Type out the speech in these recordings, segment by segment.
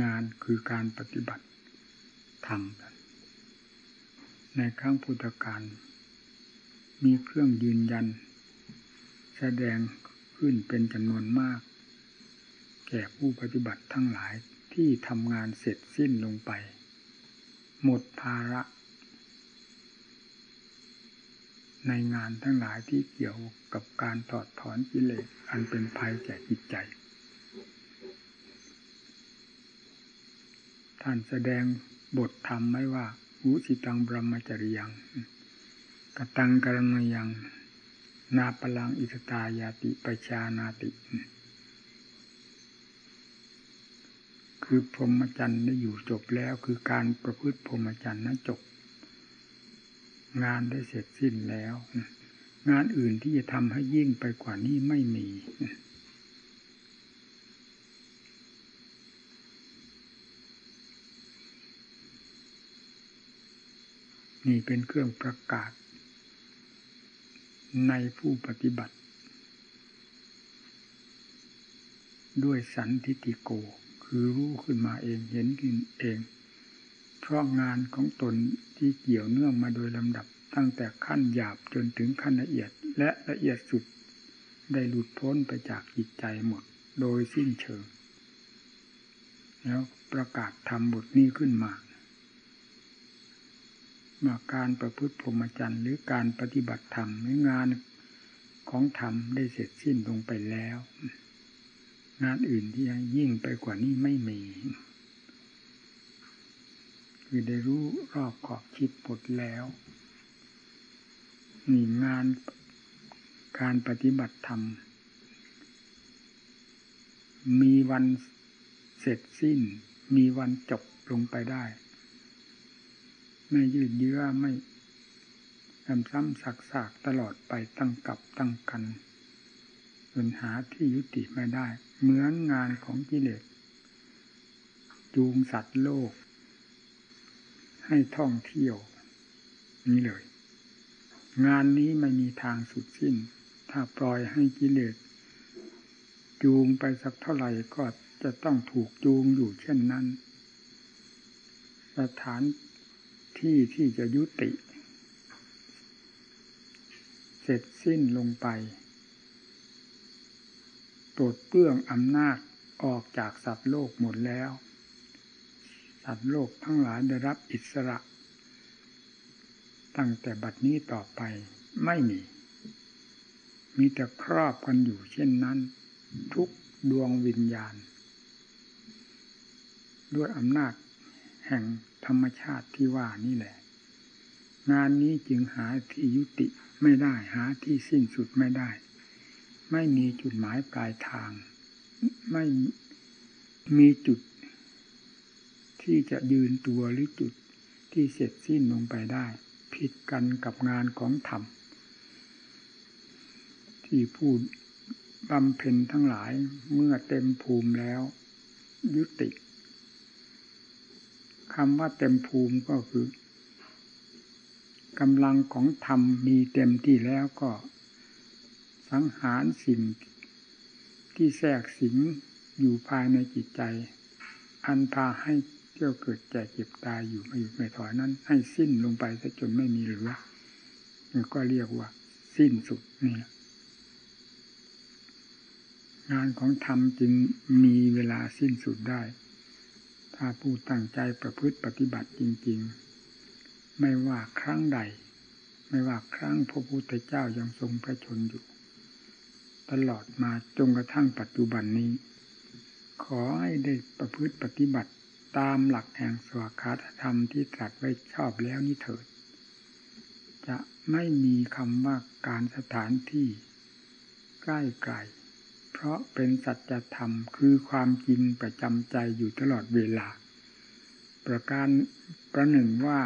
งานคือการปฏิบัติธรรมในครั้งพุทธกาลมีเครื่องยืนยัน แสดงขึ้นเป็นจำนวนมาก แก่ผู้ปฏิบัติทั้งหลายที่ทำงานเสร็จสิ้นลงไป หมดภาระ ในงานทั้งหลายที่เกี่ยวกับการถอดถอนกิเลสอันเป็นภัยแก่จิตใจ ท่านแสดงบทธรรมไว้ว่าอุสิตังบรมจริยังกตังกรณยัง นาปลังอิสตายาติปชานาติ คือพรหมจรรย์ได้อยู่จบแล้วคือการประพฤติพรหมจรรย์นั้นจบ งานได้เสร็จสิ้นแล้ว งานอื่นที่จะทำให้ยิ่งไปกว่านี้ไม่มี นี่เป็นเครื่องประกาศ ในผู้ปฏิบัติ ด้วยสันทิติโก คือรู้ขึ้นมาเองเห็นขึ้นเอง เพราะงานของตนที่เกี่ยวเนื่องมาโดยลำดับตั้งแต่ขั้นหยาบจนถึงขั้นละเอียดและละเอียดสุดได้หลุดพ้นไปจากจิตใจหมดโดยสิ้นเชิง แล้วประกาศทำบทนี้ขึ้นมามา การประพฤติพรหมจรรย์หรือการปฏิบัติธรรมหรืองานของธรรมได้เสร็จสิ้นลงไปแล้ว งานอื่นที่ยังยิ่งไปกว่านี้ไม่มี คือได้รู้รอบขอบคิดหมดแล้วนี่งานการปฏิบัติธรรม มีวันเสร็จสิ้น มีวันจบลงไปได้ ไม่ยืดเยื้อไม่ซ้ำซ้ำสักสากตลอดไปตั้งกับตั้งกันจนหาที่ยุติไม่ได้ เหมือนงานของกิเลสจูงสัตว์โลก ให้ท่องเที่ยว นี้เลย งานนี้ไม่มีทางสุดสิ้น ถ้าปล่อยให้กิเลสจูงไปสักเท่าไหร่ก็จะต้องถูกจูงอยู่เช่นนั้น สถาน ที่ที่จะยุติ เสร็จสิ้นลงไปปลดเปลื้องอำนาจออกจากสัตว์โลกหมดแล้ว สัตว์โลกทั้งหลายได้รับอิสระ ตั้งแต่บัดนี้ต่อไปไม่มี มีแต่ครอบกันอยู่เช่นนั้น ทุกดวงวิญญาณ ด้วยอำนาจแห่ง ธรรมชาติที่ว่านี่แหละ งานนี้จึงหาที่ยุติไม่ได้หาที่สิ้นสุดไม่ได้ ไม่มีจุดหมายปลายทาง ไม่มีจุด ที่จะยืนตัวหรือจุดที่เสร็จสิ้นลงไปได้ ผิดกันกับงานของธรรม ที่พูดบำเพ็ญทั้งหลายเมื่อเต็มภูมิแล้ว ยุติ คำว่าเต็มภูมิก็คือกำลังของธรรมมีเต็มที่แล้วก็ สังหารสิ่งที่แทรกสิงอยู่ภายในจิตใจ อันพาให้เที่ยวเกิดแก่เจ็บตายอยู่ไม่อยู่ไม่ถอยนั้น ให้สิ้นลงไปซะจนไม่มีเหลือก็เรียกว่า สิ้นสุดนี่งานของธรรมจึงมีเวลาสิ้นสุดได้ ถ้าผู้ตั้งใจประพฤติปฏิบัติจริง ๆ ไม่ว่าครั้งใด ไม่ว่าครั้งพระพุทธเจ้ายังทรงพระชนอยู่ ตลอดมาจนกระทั่งปัจจุบันนี้ ขอให้ได้ประพฤติปฏิบัติตามหลักแห่งสวากาธรรมที่ตรัสไว้ชอบแล้วนี่เถิด จะไม่มีคำว่าการสถานที่ใกล้ไกล เพราะเป็นสัจธรรมคือความจริงประจำใจอยู่ตลอดเวลา ประการประหนึ่งว่า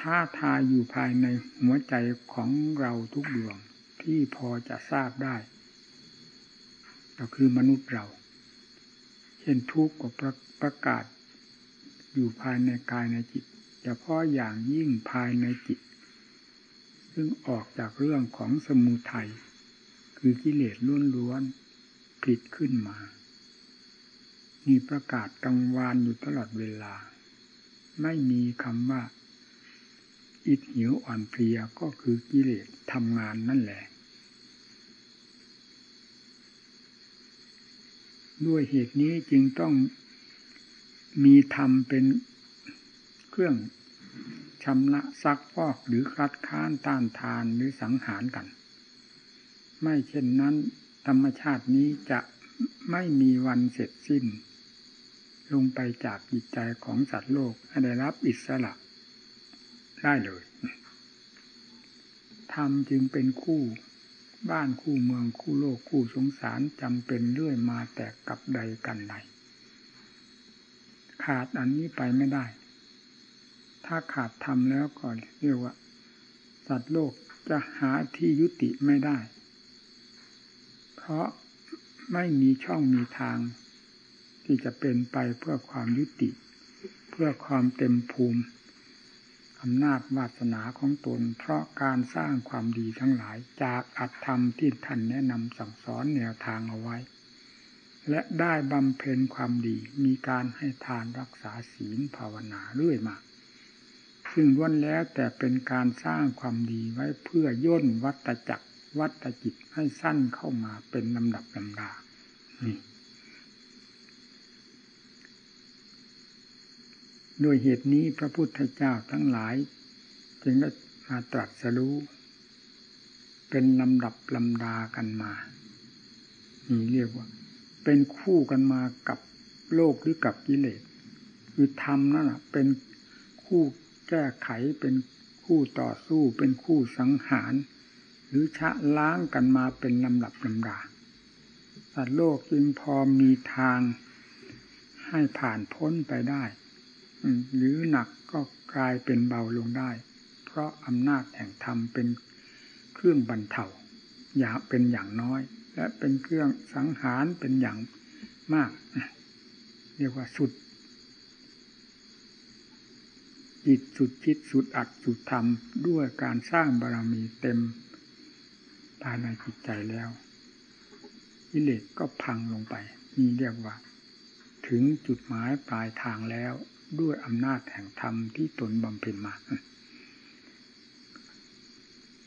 ท้าทายอยู่ภายในหัวใจของเราทุกดวงที่พอจะทราบได้ ก็คือมนุษย์เรา เช่นทุกข์กับประประกาศ อยู่ภายในกายในจิตเฉพาะอย่างยิ่งภายในจิต ซึ่งออกจากเรื่องของสมุทัย คือกิเลสล้วนๆผิดขึ้นมา มีประกาศกังวานอยู่ตลอดเวลา ไม่มีคำว่า อิดหิวอ่อนเพลียก็คือกิเลสทำงานนั่นแหละ ด้วยเหตุนี้จึงต้องมีธรรมเป็นเครื่องชำระซักฟอกหรือคัดค้านต้านทานหรือสังหารกัน ไม่เช่นนั้น ธรรมชาตินี้จะไม่มีวันเสร็จสิ้น ลงไปจากจิตใจของสัตว์โลกให้ได้รับอิสระ ได้เลยธรรมจึงเป็นคู่บ้านคู่เมืองคู่โลกคู่สงสารจำเป็นเรื่อยมาแต่กับใดกันใดขาดอันนี้ไปไม่ได้ ถ้าขาดธรรมแล้วก็เรียกว่า สัตว์โลกจะหาที่ยุติไม่ได้ ราะไม่มีช่องมีทาง ที่จะเป็นไปเพื่อความยุติ เพื่อความเต็มภูมิอำนาจวาสนาของตน เพราะการสร้างความดีทั้งหลายจากอัตธรรมที่ท่านแนะนำสั่งสอนแนวทางเอาไว้ และได้บำเพ็ญความดีมีการให้ทานรักษาศีลภาวนาเรื่อยมาซึ่งล้วนแล้วแต่เป็นการสร้างความดีไว้เพื่อย่นวัตจักร วัตจิตให้สั้นเข้ามาเป็นลำดับลำดานี่ด้วยเหตุนี้พระพุทธเจ้าทั้งหลาย จึงได้มาตรัสรู้ เป็นลำดับลำดากันมานี่เรียกว่า เป็นคู่กันมากับโลกหรือกับกิเลสคือธรรมนั่นแหะเป็นคู่แก้ไขเป็นคู่ต่อสู้เป็นคู่สังหาร หรือชะล้างกันมาเป็นลำดับลำดาสัตว์โลกจึงพอมีทางให้ผ่านพ้นไปได้ หรือหนักก็กลายเป็นเบาลงได้ เพราะอำนาจแห่งธรรมเป็นเครื่องบรรเทาอย่าเป็นอย่างน้อย และเป็นเครื่องสังหารเป็นอย่างมาก เรียกว่าสุดจิตสุดจิตสุดอัดสุดธรรมด้วยการสร้างบารมีเต็ม ภายในจิตใจแล้วกิเลสก็พังลงไป นี่เรียกว่า ถึงจุดหมายปลายทางแล้วด้วยอำนาจแห่งธรรมที่ตนบำเพ็ญมา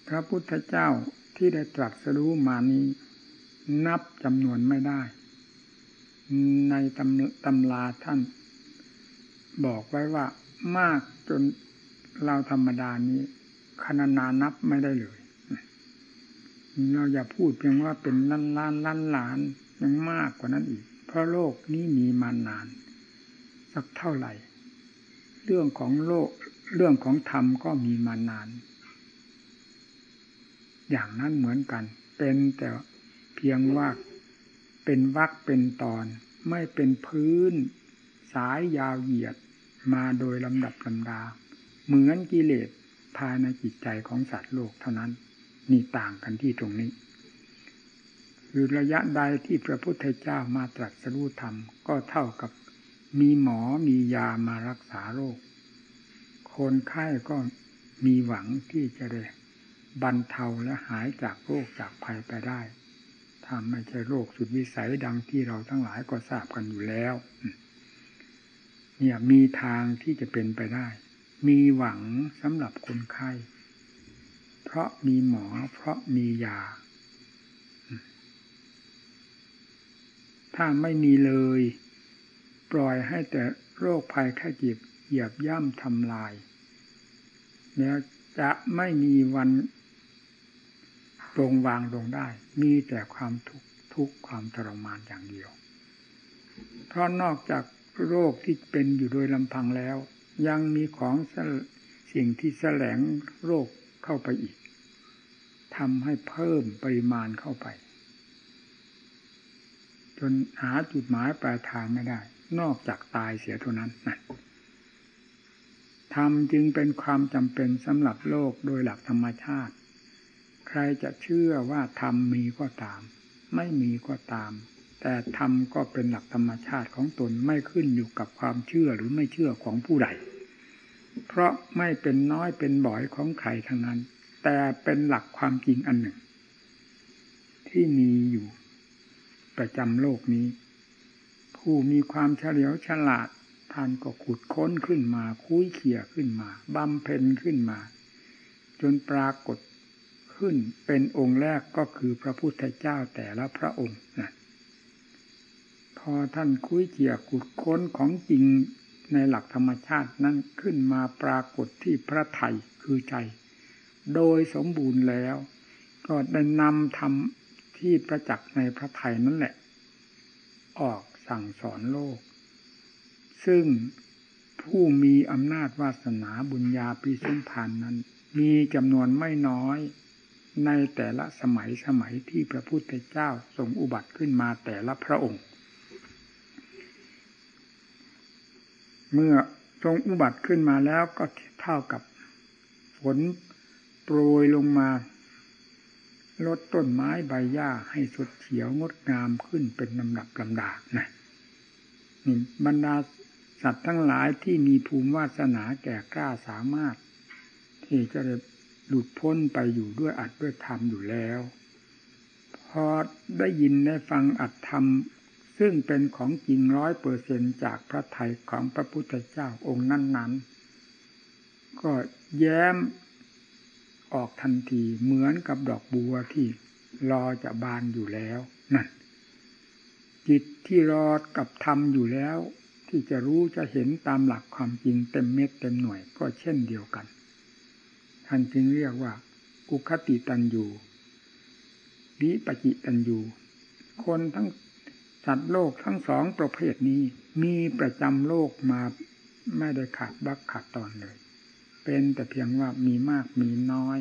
พระพุทธเจ้าที่ได้ตรัสรู้มานี้ นับจำนวนไม่ได้ ในตำตำราท่าน บอกไว้ว่ามากจนเราธรรมดานี้คณนานับไม่ได้เลย เราอย่าพูดเพียงว่าเป็นล้านล้านล้านล้านยังมากกว่านั้นอีก เพราะโลกนี้มีมานาน สักเท่าไหร่ เรื่องของโลกเรื่องของธรรมก็มีมานาน อย่างนั้นเหมือนกัน เป็นแต่เพียงว่าเป็นวักเป็นตอน ไม่เป็นพื้น สายยาวเหยียดมาโดยลำดับลำดา เหมือนกิเลสภายในจิตใจของสัตว์โลกเท่านั้น นี่ต่างกันที่ตรงนี้ คือระยะใดที่พระพุทธเจ้ามาตรัสรู้ธรรม ก็เท่ากับมีหมอมียามารักษาโรค คนไข้ก็มีหวังที่จะได้บรรเทาและหายจากโรคจากภัยไปได้ถ้าไม่ใช่โรคสุดวิสัยดังที่เราทั้งหลายก็ทราบกันอยู่แล้ว เนี่ยมีทางที่จะเป็นไปได้ มีหวังสำหรับคนไข้ เพราะมีหมอ เพราะมียา ถ้าไม่มีเลย ปล่อยให้แต่โรคภัยแค่เจ็บเหยียบย่ำทำลาย แล้วจะไม่มีวันลงวางลงได้ มีแต่ความทุกข์ทุกความทรมานอย่างเดียว เพราะนอกจากโรคที่เป็นอยู่โดยลำพังแล้ว ยังมีของสิ่งที่แสลงโรคเข้าไปอีก ทำให้เพิ่มปริมาณเข้าไป จนหาจุดหมายปลายทางไม่ได้ นอกจากตายเสียเท่านั้นนะธรรมจึงเป็นความจำเป็นสำหรับโลกโดยหลักธรรมชาติ ใครจะเชื่อว่าธรรมมีก็ตาม ไม่มีก็ตาม แต่ธรรมก็เป็นหลักธรรมชาติของตนไม่ขึ้นอยู่กับความเชื่อหรือไม่เชื่อของผู้ใด เพราะไม่เป็นน้อยเป็นบ่อยของใครทั้งนั้น แต่เป็นหลักความจริงอันหนึ่ง ที่มีอยู่ประจำโลกนี้ ผู้มีความเฉลียวฉลาดท่านก็ขุดค้นขึ้นมา คุ้ยเขี่ยขึ้นมาบำเพ็ญขึ้นมา จนปรากฏขึ้นเป็นองค์แรกก็คือพระพุทธเจ้าแต่ละพระองค์นะพอท่านคุ้ยเขี่ยขุดค้นของจริงในหลักธรรมชาตินั้นขึ้นมาปรากฏที่พระไทยคือใจ โดยสมบูรณ์แล้ว ก็ได้นำธรรมที่ประจักษ์ในพระไทยนั่นแหละ ออกสั่งสอนโลก ซึ่งผู้มีอำนาจวาสนาบุญญาปีสมพันนั้น มีจำนวนไม่น้อยในแต่ละสมัยสมัยที่พระพุทธเจ้าทรงอุบัติขึ้นมาแต่ละพระองค์ เมื่อทรงอุบัติขึ้นมาแล้วก็เท่ากับฝน โปรยลงมา ลดต้นไม้ใบหญ้าให้สดเขียวงดงามขึ้นเป็นลำดับลำดานะนี่บรรดาสัตว์ทั้งหลายที่มีภูมิวาสนาแก่กล้าสามารถ ที่จะหลุดพ้นไปอยู่ด้วยอัดด้วยธรรมอยู่แล้ว พอได้ยินได้ฟังอัดธรรม ซึ่งเป็นของจริงร้อยเปอร์เซนจากพระไทยของพระพุทธเจ้าองค์นั้น ๆ ก็แย้ม ออกทันทีเหมือนกับดอกบัวที่รอจะบานอยู่แล้วนั่นจิตที่รอกับธรรมอยู่แล้ว ที่จะรู้จะเห็นตามหลักความจริงเต็มเม็ดเต็มหน่วยก็เช่นเดียวกัน ท่านจึงเรียกว่า อุคติตันยูวิปจิตันยูคนทั้งสัตว์โลกทั้งสองประเภทนี้มีประจำโลกมาไม่ได้ขาดบักขาดตอนเลย เป็นแต่เพียงว่ามีมากมีน้อย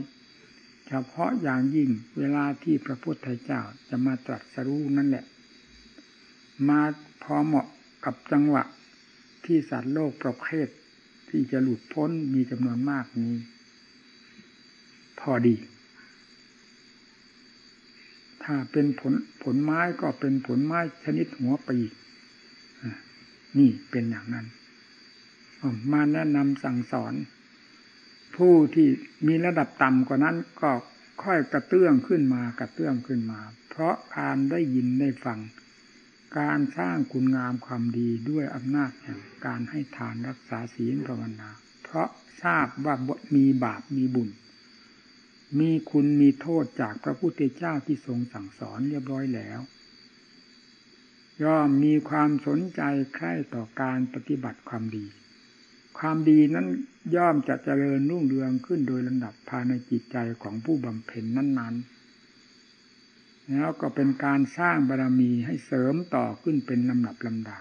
เฉพาะอย่างยิ่งเวลาที่พระพุทธเจ้าจะมาตรัสรู้นั่นแหละ มาพอเหมาะกับจังหวะที่สัตว์โลกประเภทที่จะหลุดพ้นมีจำนวนมากนี้ พอดี ถ้าเป็นผลผลไม้ก็เป็นผลไม้ชนิดหัวปีนี่เป็นอย่างนั้น มาแนะนำสั่งสอน ผู้ที่มีระดับต่ำกว่านั้นก็ค่อยกระเตื้องขึ้นมากระเตื้องขึ้นมา เพราะการได้ยินได้ฟัง การสร้างคุณงามความดีด้วยอำนาจแห่งการให้ทานรักษาศีลภาวนา เพราะทราบว่ามีบาปมีบุญ มีคุณมีโทษจากพระพุทธเจ้าที่ทรงสั่งสอนเรียบร้อยแล้วย่อมมีความสนใจใคร่ต่อการปฏิบัติความดี ความดีนั้นย่อมจะเจริญรุ่งเรืองขึ้นโดยลำดับภายในจิตใจของผู้บำเพ็ญนั้น ๆ แล้วก็เป็นการสร้างบารรมีให้เสริมต่อขึ้นเป็นลำดับลำดา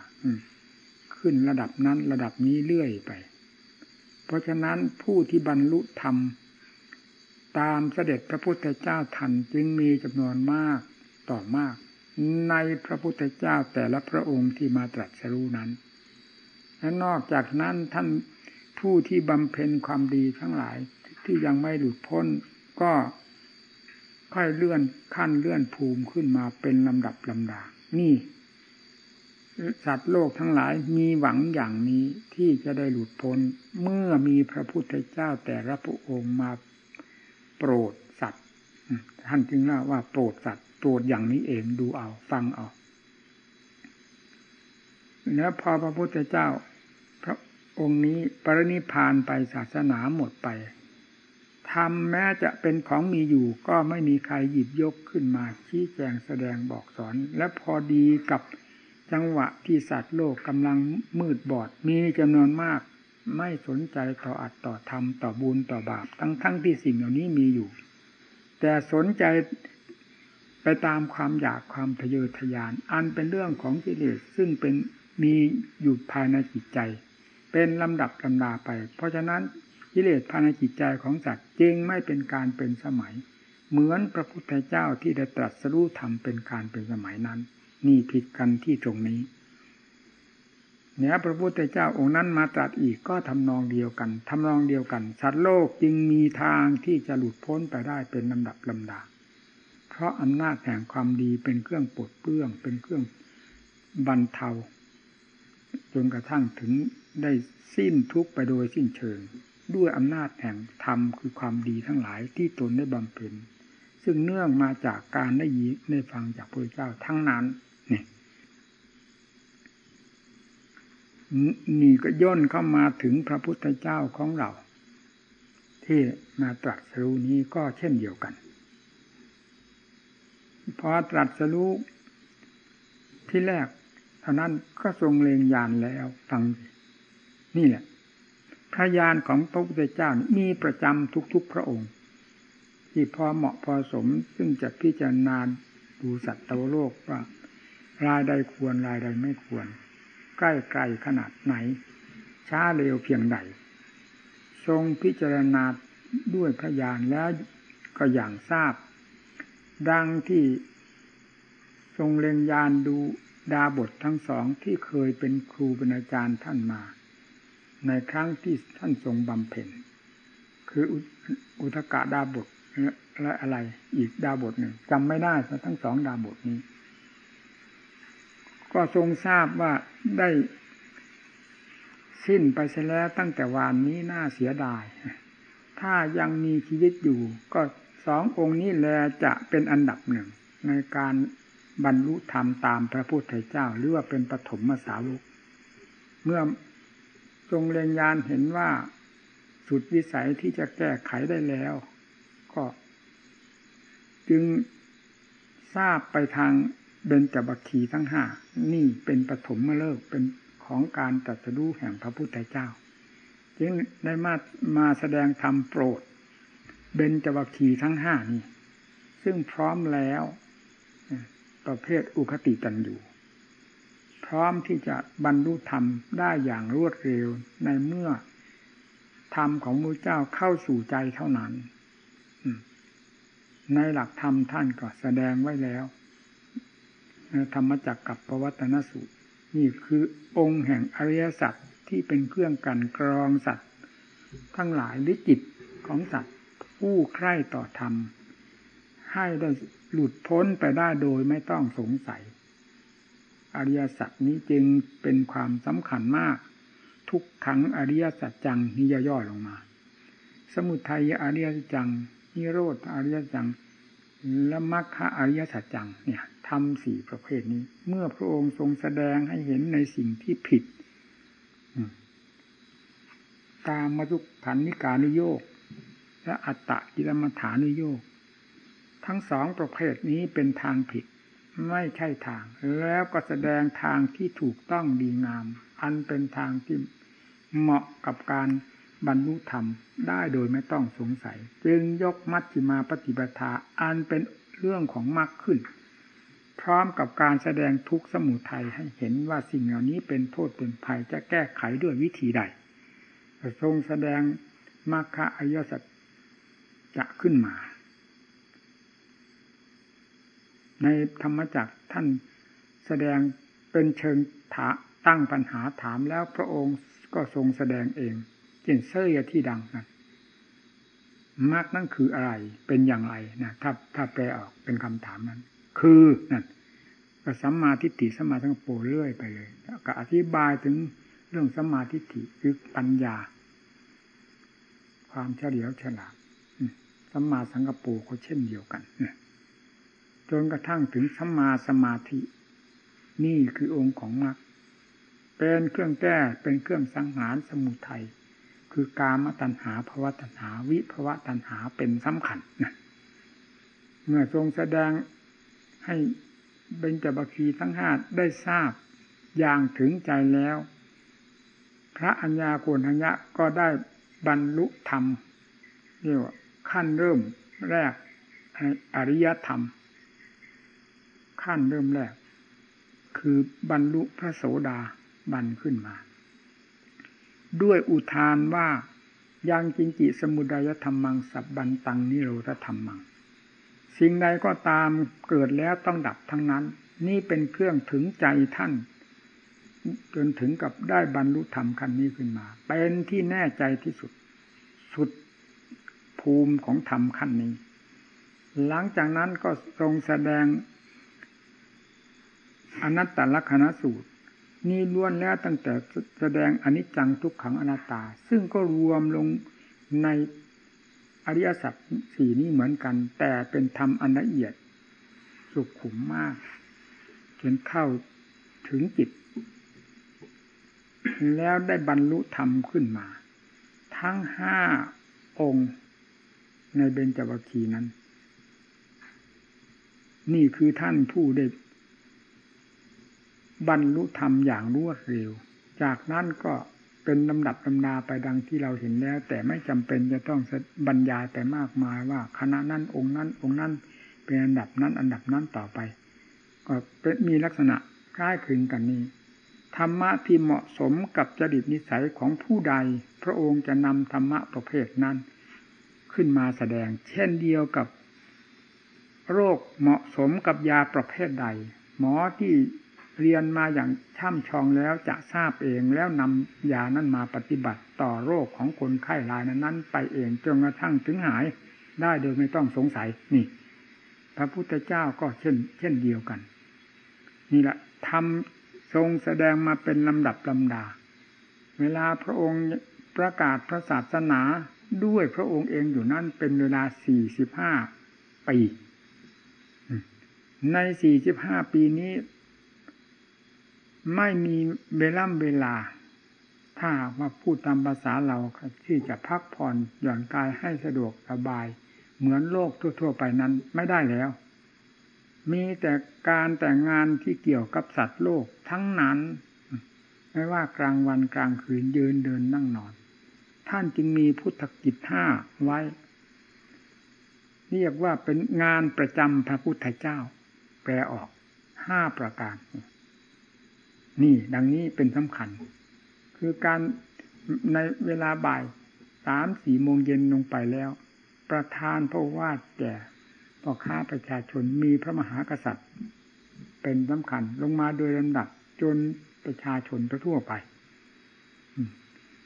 ขึ้นระดับนั้นระดับนี้เรื่อยไป เพราะฉะนั้นผู้ที่บรรลุธรรม ตามเสด็จพระพุทธเจ้าทันจึงมีจำนวนมากต่อมาก ในพระพุทธเจ้าแต่ละพระองค์ที่มาตรัสรู้นั้น และนอกจากนั้นท่านผู้ที่บำเพ็ญความดีทั้งหลาย ที่ยังไม่หลุดพ้นก็ค่อยเลื่อนขั้นเลื่อนภูมิขึ้นมาเป็นลำดับลำดา นี่ สัตว์โลกทั้งหลายมีหวังอย่างนี้ที่จะได้หลุดพ้นเมื่อมีพระพุทธเจ้าแต่ละพระองค์มาโปรดสัตว์ท่านจึงเล่าว่าโปรดสัตว์โปรดอย่างนี้เองดูเอาฟังเอาแล้วพอพระพุทธเจ้า องค์นี้ปรินิพานไปศาสนาหมดไปทำแม้จะเป็นของมีอยู่ก็ไม่มีใครหยิบยกขึ้นมาชี้แจงแสดงบอกสอน และพอดีกับจังหวะที่สัตว์โลกกำลังมืดบอดมีจำนวนมาก ไม่สนใจต่ออัดต่อธรรมต่อบุญต่อบาป ทั้งทั้งที่สิ่งเหล่านี้มีอยู่ แต่สนใจไปตามความอยากความทะเยอทะยาน อันเป็นเรื่องของกิเลสซึ่งเป็นมีอยู่ภายในจิตใจ เป็นลำดับลำดาไป เพราะฉะนั้นกิเลสภายในจิตใจของสัตว์จึงไม่เป็นการเป็นสมัย เหมือนพระพุทธเจ้าที่ได้ตรัสรู้ธรรมเป็นการเป็นสมัยนั้น นี่ผิดกันที่ตรงนี้เนี่ยพระพุทธเจ้าองค์นั้นมาตรัสอีกก็ทำนองเดียวกันทำนองเดียวกันสัตว์โลกจึงมีทางที่จะหลุดพ้นไปได้เป็นลำดับลำดา เพราะอำนาจแห่งความดีเป็นเครื่องปลดเปลื้องเป็นเครื่องบรรเทาจนกระทั่งถึง ได้สิ้นทุกไปโดยสิ้นเชิง ด้วยอำนาจแห่งธรรมคือความดีทั้งหลายที่ตนได้บำเพ็ญซึ่งเนื่องมาจากการได้ยินได้ฟังจากพระเจ้าทั้งนั้นนี่นี่ก็ย่นเข้ามาถึงพระพุทธเจ้าของเรา ที่มาตรัสรู้นี้ก็เช่นเดียวกันพอตรัสรู้ที่แรกเท่านั้นก็ทรงเลงยานแล้วฟัง นี่แหละพระยานของพระพุทธเจ้ามีประจำทุกๆพระองค์ ที่พอเหมาะพอสมซึ่งจะพิจารณาดูสัตว์ตโลกว่ารายใดควรรายใดไม่ควร ใกล้ไกลขนาดไหน ช้าเร็วเพียงใด ทรงพิจารณาด้วยพระญาณแล้วก็อย่างทราบ ดังที่ทรงเล็งยานดูดาบททั้งสองที่เคยเป็นครูเป็นอาจารย์ท่านมา ในครั้งที่ท่านทรงบำเพ็ญคืออุทกะดาบทและอะไร อีกดาบทหนึ่งจำไม่ได้ทั้งสองดาบทนี้ ก็ทรงทราบว่าได้สิ้นไปเสียแล้วตั้งแต่วานนี้น่าเสียดาย ถ้ายังมีชีวิตอยู่ ก็สององค์นี้แลจะเป็นอันดับหนึ่ง ในการบรรลุธรรมตามพระพุทธเจ้า หรือว่าเป็นปฐมมสาวกเมื่อ ทรงเรียนยานเห็นว่าสุดวิสัยที่จะแก้ไขได้แล้ว ก็ จึงทราบไปทางเบญจบัคคีทั้งห้านี่เป็นปฐมมาเลิกเป็นของการตัดสู้แห่งพระพุทธเจ้า จึงได้มามาแสดงธรรมโปรด เบญจบัคคีทั้งห้านี้ ซึ่งพร้อมแล้ว ประเภทอุคติตันอยู่ ร้อมที่จะบรรลุธรรมได้อย่างรวดเร็วในเมื่อธรรมของมูเจ้าเข้าสู่ใจเท่านั้นในหลักธรรมท่านก็แสดงไว้แล้วธรรมจักกับปวัตนสูตรนี่คือองค์แห่งอริยสัจที่เป็นเครื่องกันกรองสัตว์ทั้งหลายหรือจิตของสัตว์ผู้ใคร่ต่อธรรม ให้ได้หลุดพ้นไปได้โดยไม่ต้องสงสัย อริยสัจนี้จึงเป็นความสำคัญมาก ทุกขังอริยสัจจังนิยย่อลงมา สมุทัยอริยสัจจังนิโรธอริยสัจจังและมรรคอริยสัจจังเนี่ยทำสี่ประเภทนี้ เมื่อพระองค์ทรงแสดงให้เห็นในสิ่งที่ผิดตามมาทุกขันนิการนุโยกและอัตตะกิลมัฐานุโยกทั้งสองประเภทนี้เป็นทางผิด ไม่ใช่ทาง แล้วก็แสดงทางที่ถูกต้องดีงาม อันเป็นทางที่เหมาะกับการบรรลุธรรมได้โดยไม่ต้องสงสัย จึงยกมัชฌิมาปฏิปทาอันเป็นเรื่องของมรรคขึ้น พร้อมกับการแสดงทุกสมุทัยให้เห็นว่าสิ่งเหล่านี้เป็นโทษเป็นภัยจะแก้ไขด้วยวิธีใดทรงแสดงมรรคอายสัจจะขึ้นมา ในธรรมจักรท่านแสดงเป็นเชิงถาตั้งปัญหาถามแล้วพระองค์ก็ทรงแสดงเองเช่นเสื้อที่ดังนั้นมรรคนั่นคืออะไรเป็นอย่างไรนะถ้าถ้าแปลออกเป็นคำถามนั้น คือนั่นก็สัมมาทิฏฐิสัมมาสังกปรเรื่อยไปเลยก็อธิบายถึงเรื่องสัมมาทิฏฐิคือปัญญา ความเฉลียวฉลาดสัมมาสังกปรก็เช่นเดียวกัน จนกระทั่งถึงสัมมาสมาธิ นี่คือองค์ของมรรคเป็นเครื่องแก้เป็นเครื่องสังหารสมุทัยคือกามตัณหาภวตัณหา วิภวะตัณหาเป็นสำคัญนะเมื่อทรงแสดงให้เบญจบคีทั้งห้าได้ทราบอย่างถึงใจแล้ว พระอัญญาโกณัญญะก็ได้บรรลุธรรมเรียกว่าขั้นเริ่มแรกอริยธรรม ขั้นเริ่มแรก คือบรรลุพระโสดาบันขึ้นมา ด้วยอุทานว่ายังจินจิสมุดายธรรมังสับบันตังนิโรธธรรมัง สิ่งใดก็ตามเกิดแล้วต้องดับทั้งนั้น นี่เป็นเครื่องถึงใจท่าน จนถึงกับได้บรรลุธรรมคันนี้ขึ้นมา เป็นที่แน่ใจที่สุดสุดภูมิของธรรมขั้นนี้ หลังจากนั้นก็ทรงแสดง อนัตตลักษณสูตร นี่ล้วนแล้วตั้งแต่แสดงอนิจจังทุกขังอนัตตา ซึ่งก็รวมลงในอริยสัจสี่นี้เหมือนกัน แต่เป็นธรรมอันละเอียด สุขุมมากจนเข้าถึงจิต แล้วได้บรรลุธรรมขึ้นมา ทั้งห้าองค์ในเบญจวัคคีนั้น นี่คือท่านผู้ได้ บรรลุธรรมอย่างรวดเร็ว จากนั้นก็เป็นลำดับลำนาไปดังที่เราเห็นแล้ว แต่ไม่จำเป็นจะต้องบรรยายแต่มากมายว่าคณะนั้นองค์นั้นองค์นั้นเป็นอันดับนั้นอันดับนั้นต่อไป ก็มีลักษณะคล้ายคลึงกันนี้ธรรมะที่เหมาะสมกับจริตนิสัยของผู้ใด พระองค์จะนำธรรมะประเภทนั้น ขึ้นมาแสดง เช่นเดียวกับ โรคเหมาะสมกับยาประเภทใด หมอที่ เรียนมาอย่างช่ำชองแล้วจะทราบเองแล้วนำยานั้นมาปฏิบัติต่อโรคของคนไข้รายนั้นไปเองจนกระทั่งถึงหายได้โดยไม่ต้องสงสัยนี่ พระพุทธเจ้าก็เช่น เช่นเดียวกัน นี่แหละทำทรงแสดงมาเป็นลำดับลำดา เวลาพระองค์ประกาศพระศาสนาด้วยพระองค์เองอยู่นั่นเป็นเวลาสี่สิบห้าปี ในสี่สิบห้าปีนี้ ไม่มีเวล่ำเวลา ถ้าว่าพูดตามภาษาเราที่จะพักผ่อนหย่อนกายให้สะดวกสบาย เหมือนโลกทั่ว ๆ ไปนั้นไม่ได้แล้ว มีแต่การแต่งงานที่เกี่ยวกับสัตว์โลกทั้งนั้น ไม่ว่ากลางวันกลางคืนยืนเดินนั่งนอน ท่านจึงมีพุทธกิจห้าไว้ เรียกว่าเป็นงานประจำพระพุทธเจ้า แปลออกห้าประการ นี่ดังนี้เป็นสำคัญ คือการในเวลาบ่ายสามสี่โมงเย็นลงไปแล้ว ประธานพระวาดแก่พ่อค้าประชาชนมีพระมหากษัตริย์ เป็นสำคัญลงมาโดยลำดับจนประชาชนทั่วไป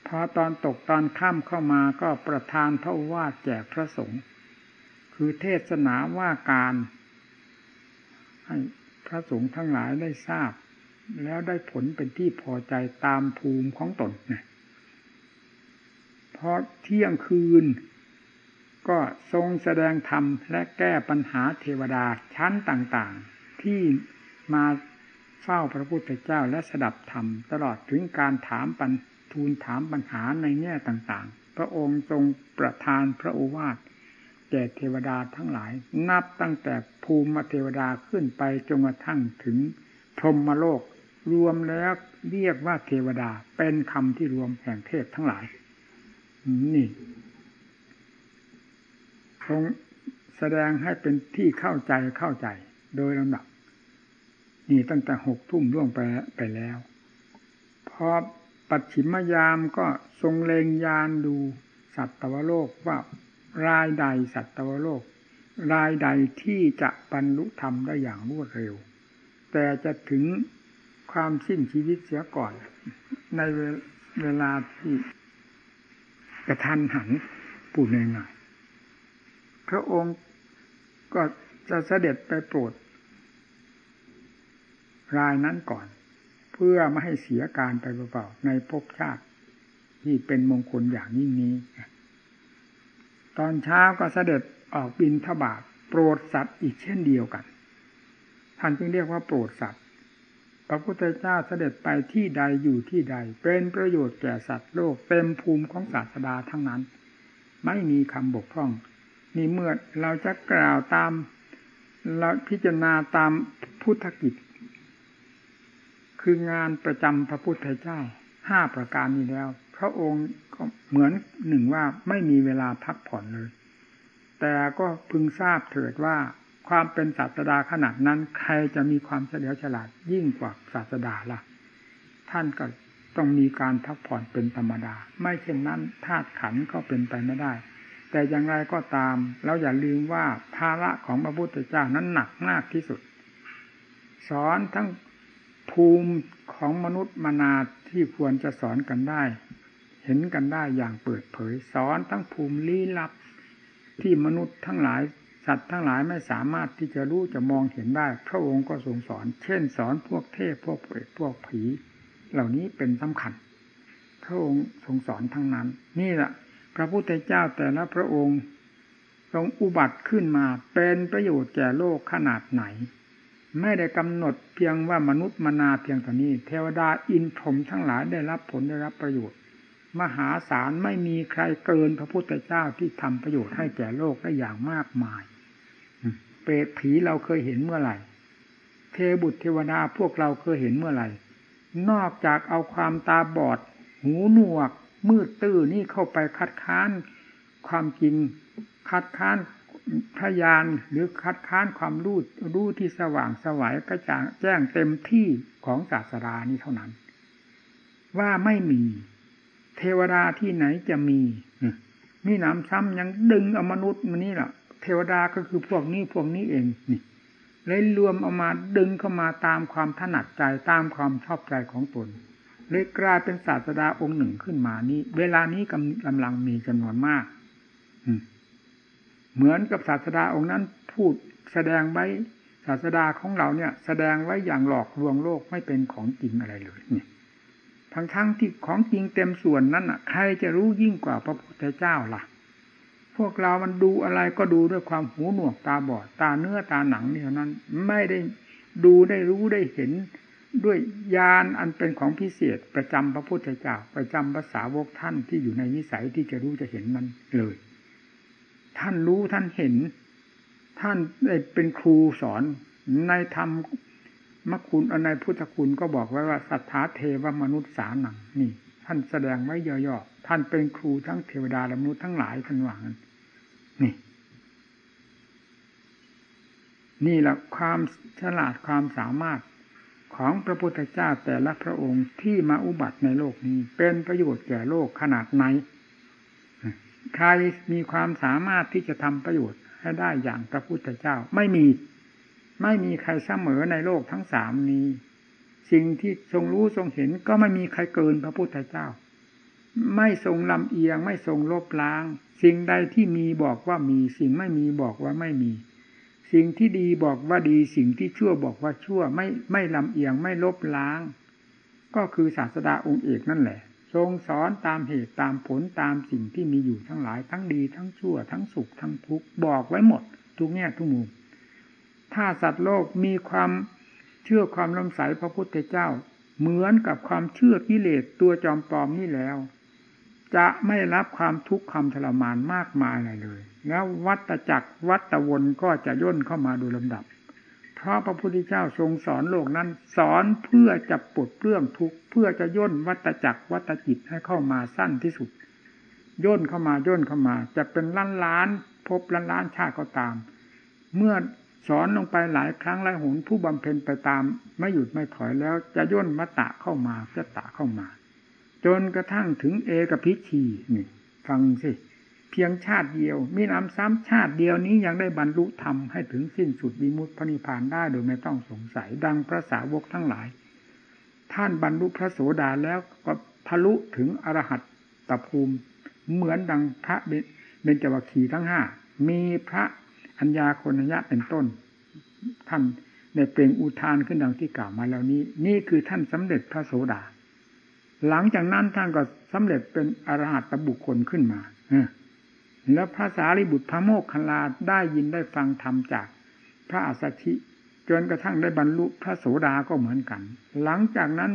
พอตอนตกตอนค่ำเข้ามาก็ประธานพระวาดแก่พระสงฆ์คือเทศนาว่าการ ให้พระสงฆ์ทั้งหลายได้ทราบ แล้วได้ผลเป็นที่พอใจตามภูมิของตนนะพอเที่ยงคืน ก็ทรงแสดงธรรมและแก้ปัญหาเทวดาชั้นต่างๆ ที่มาเฝ้าพระพุทธเจ้าและสดับธรรม ตลอดถึงการถามปัญทูลถามปัญหาในแง่ต่างๆ พระองค์ทรงประทานพระโอวาทแก่เทวดาทั้งหลาย นับตั้งแต่ภูมิเทวดาขึ้นไปจนกระทั่งถึงพรหมโลก รวมแล้วเรียกว่าเทวดาเป็นคำที่รวมแห่งเทพทั้งหลาย นี่ทรงแสดงให้เป็นที่เข้าใจเข้าใจโดยลำดับ นี่ตั้งแต่หกทุ่มล่วงไปไปแล้ว พอปัจฉิมยามก็ทรงเลงยานดูสัตวโลกว่ารายใดสัตวโลก รายใดที่จะบรรลุธรรมได้อย่างรวดเร็ว แต่จะถึง ความสิ้นชีวิตเสียก่อน ในเวลาที่กระทันหันปูดง่ายพระองค์ก็จะเสด็จไปโปรด รายนั้นก่อน เพื่อไม่ให้เสียการไปเปล่าๆในภพชาติที่เป็นมงคลอย่างยิ่งนี้ ตอนเช้าก็เสด็จออกบินทบาทโปรดสัตว์อีกเช่นเดียวกัน ท่านจึงเรียกว่าโปรดสัตว์ พระพุทธเจ้าเสด็จไปที่ใดอยู่ที่ใด เป็นประโยชน์แก่สัตว์โลกเต็มภูมิของศาสดาทั้งนั้น ไม่มีคำบกพร่อง นี่เมื่อเราจะกล่าวตามเราพิจารณาตามพุทธกิจ คืองานประจำพระพุทธเจ้าห้าประการนี้แล้ว พระองค์ก็เหมือนหนึ่งว่าไม่มีเวลาพักผ่อนเลย แต่ก็พึงทราบเถิดว่า ความเป็นศาสดาขนาดนั้น ใครจะมีความเฉลียวฉลาดยิ่งกว่าศาสดาล่ะ ท่านก็ต้องมีการพักผ่อนเป็นธรรมดา ไม่เช่นนั้นธาตุขันก็เป็นไปไม่ได้ แต่อย่างไรก็ตามเราอย่าลืมว่าภาระของพระพุทธเจ้านั้นหนักมากที่สุด สอนทั้งภูมิของมนุษย์มนาที่ควรจะสอนกันได้ เห็นกันได้อย่างเปิดเผย สอนทั้งภูมิลี้ลับที่มนุษย์ทั้งหลาย สัตว์ทั้งหลายไม่สามารถที่จะรู้จะมองเห็นได้ พระองค์ก็ทรงสอน เช่น สอนพวกเทพพวกเปรตพวกผี เหล่านี้เป็นสำคัญ พระองค์ทรงสอนทั้งนั้น นี่แหละพระพุทธเจ้าแต่ละพระองค์ทรงอุบัติขึ้นมาเป็นประโยชน์แก่โลกขนาดไหน ไม่ได้กำหนดเพียงว่ามนุษย์มนาเพียงเท่านี้ เทวดาอินพรหมทั้งหลายได้รับผลได้รับประโยชน์ มหาศาลไม่มีใครเกินพระพุทธเจ้าที่ทำประโยชน์ให้แก่โลกได้อย่างมากมาย เปรตผีเราเคยเห็นเมื่อไหร่ เทบุตรเทวดาพวกเราเคยเห็นเมื่อไหร่ นอกจากเอาความตาบอด หูหนวก มืดตื้อนี่เข้าไปคัดค้านความจริง คัดค้านพยานหรือคัดค้านความรู้รู้ที่สว่างสวัยกระจ่างแจ้งเต็มที่ของศาสดานี้เท่านั้น ว่าไม่มี เทวดาที่ไหนจะมีมีน้ำซ้ำยังดึงอมนุษย์มานี่แหละ เทวดาก็คือพวกนี้พวกนี้เองนี่เลยรวมเอามาดึงเข้ามาตามความถนัดใจตามความชอบใจของตนเลยกลายเป็นศาสดาองค์หนึ่งขึ้นมานี้ เวลานี้กำลังมีจำนวนมากเหมือนกับศาสดาองค์นั้นพูดแสดงไว้ศาสดาของเราเนี่ย แสดงไว้อย่างหลอกลวงโลกไม่เป็นของจริงอะไรเลยเนี่ยทั้งทั้งที่ของจริงเต็มส่วนนั้นอะ ใครจะรู้ยิ่งกว่าพระพุทธเจ้าล่ะ พวกเรามันดูอะไรก็ดูด้วยความหูหนวกตาบอดตาเนื้อตาหนังนี่เท่านั้น ไม่ได้ดูได้รู้ได้เห็นด้วยญาณอันเป็นของพิเศษประจำพระพุทธเจ้าประจำภาษาวกท่านที่อยู่ในวิสัยที่จะรู้จะเห็นนั้นเลย ท่านรู้ท่านเห็น ท่านได้เป็นครูสอนในธรรมมคุณในพุทธคุณก็บอกไว้ว่าสัทธาเทวมนุษย์สานังนี่ ท่านแสดงไว้ย่อๆท่านเป็นครูทั้งเทวดาและมนุษย์ทั้งหลายท่านว่างนนี่ นี่แหละความฉลาดความสามารถของพระพุทธเจ้าแต่ละพระองค์ที่มาอุบัติในโลกนี้ เป็นประโยชน์แก่โลกขนาดไหนใครมีความสามารถที่จะทำประโยชน์ให้ได้อย่างพระพุทธเจ้า ไม่มี ไม่มีใครเสมอในโลกทั้งสามนี้ สิ่งที่ทรงรู้ทรงเห็นก็ไม่มีใครเกินพระพุทธเจ้า ไม่ทรงลำเอียง ไม่ทรงลบล้าง สิ่งใดที่มีบอกว่ามี สิ่งไม่มีบอกว่าไม่มี สิ่งที่ดีบอกว่าดี สิ่งที่ชั่วบอกว่าชั่ว ไม่ไม่ลำเอียงไม่ลบล้าง ก็คือศาสดาองค์เอกนั่นแหละ ทรงสอนตามเหตุตามผลตามสิ่งที่มีอยู่ทั้งหลาย ทั้งดี ทั้งชั่ว ทั้งสุขทั้งทุกข์บอกไว้หมด ทุกแง่ทุกมุมถ้าสัตว์โลกมีความ เชื่อความลำใสพระพุทธเจ้า เหมือนกับความเชื่อกิเลสตัวจอมปลอมนี่แล้ว จะไม่รับความทุกข์ความทรมานมากมายอะไรเลย แล้ววัตจักรวัตวนก็จะย่นเข้ามาโดยลำดับ เพราะพระพุทธเจ้าทรงสอนโลกนั้น สอนเพื่อจะปลดเปลื้องทุกเพื่อจะย่นวัตจักรวัตจิตให้เข้ามาสั้นที่สุดย่นเข้ามาย่นเข้ามา จะเป็นล้านล้านพบล้านล้านชาติก็ตาม เมื่อ สอนลงไปหลายครั้งหลายหนผู้บำเพ็ญไปตาม ไม่หยุดไม่ถอยแล้ว จะย่นมัตตะเข้ามาจะตะเข้ามา จนกระทั่งถึงเอกพิชีนี่ฟังสิ เพียงชาติเดียว มีน้ำซ้ำชาติเดียวนี้ยังได้บรรลุธรรมให้ถึงสิ้นสุดวิมุตติพระนิพพานได้โดยไม่ต้องสงสัยดังพระสาวกทั้งหลาย ท่านบรรลุพระโสดาแล้วก็ทะลุถึงอรหัตตภูมิเหมือนดังพระเบญจวัคคีทั้งห้ามีพระ อัญญาโคนยะเป็นต้น ท่านในเปล่งอุทานขึ้นดังที่กล่าวมาแล้วนี้ นี่คือท่านสำเร็จพระโสดา หลังจากนั้นท่านก็สำเร็จเป็นอรหัตตบุคคลขึ้นมาแล้วพระสารีบุตรพระโมกขลาได้ยินได้ฟังธรรมจากพระอัสสชิจนกระทั่งได้บรรลุพระโสดาก็เหมือนกัน หลังจากนั้น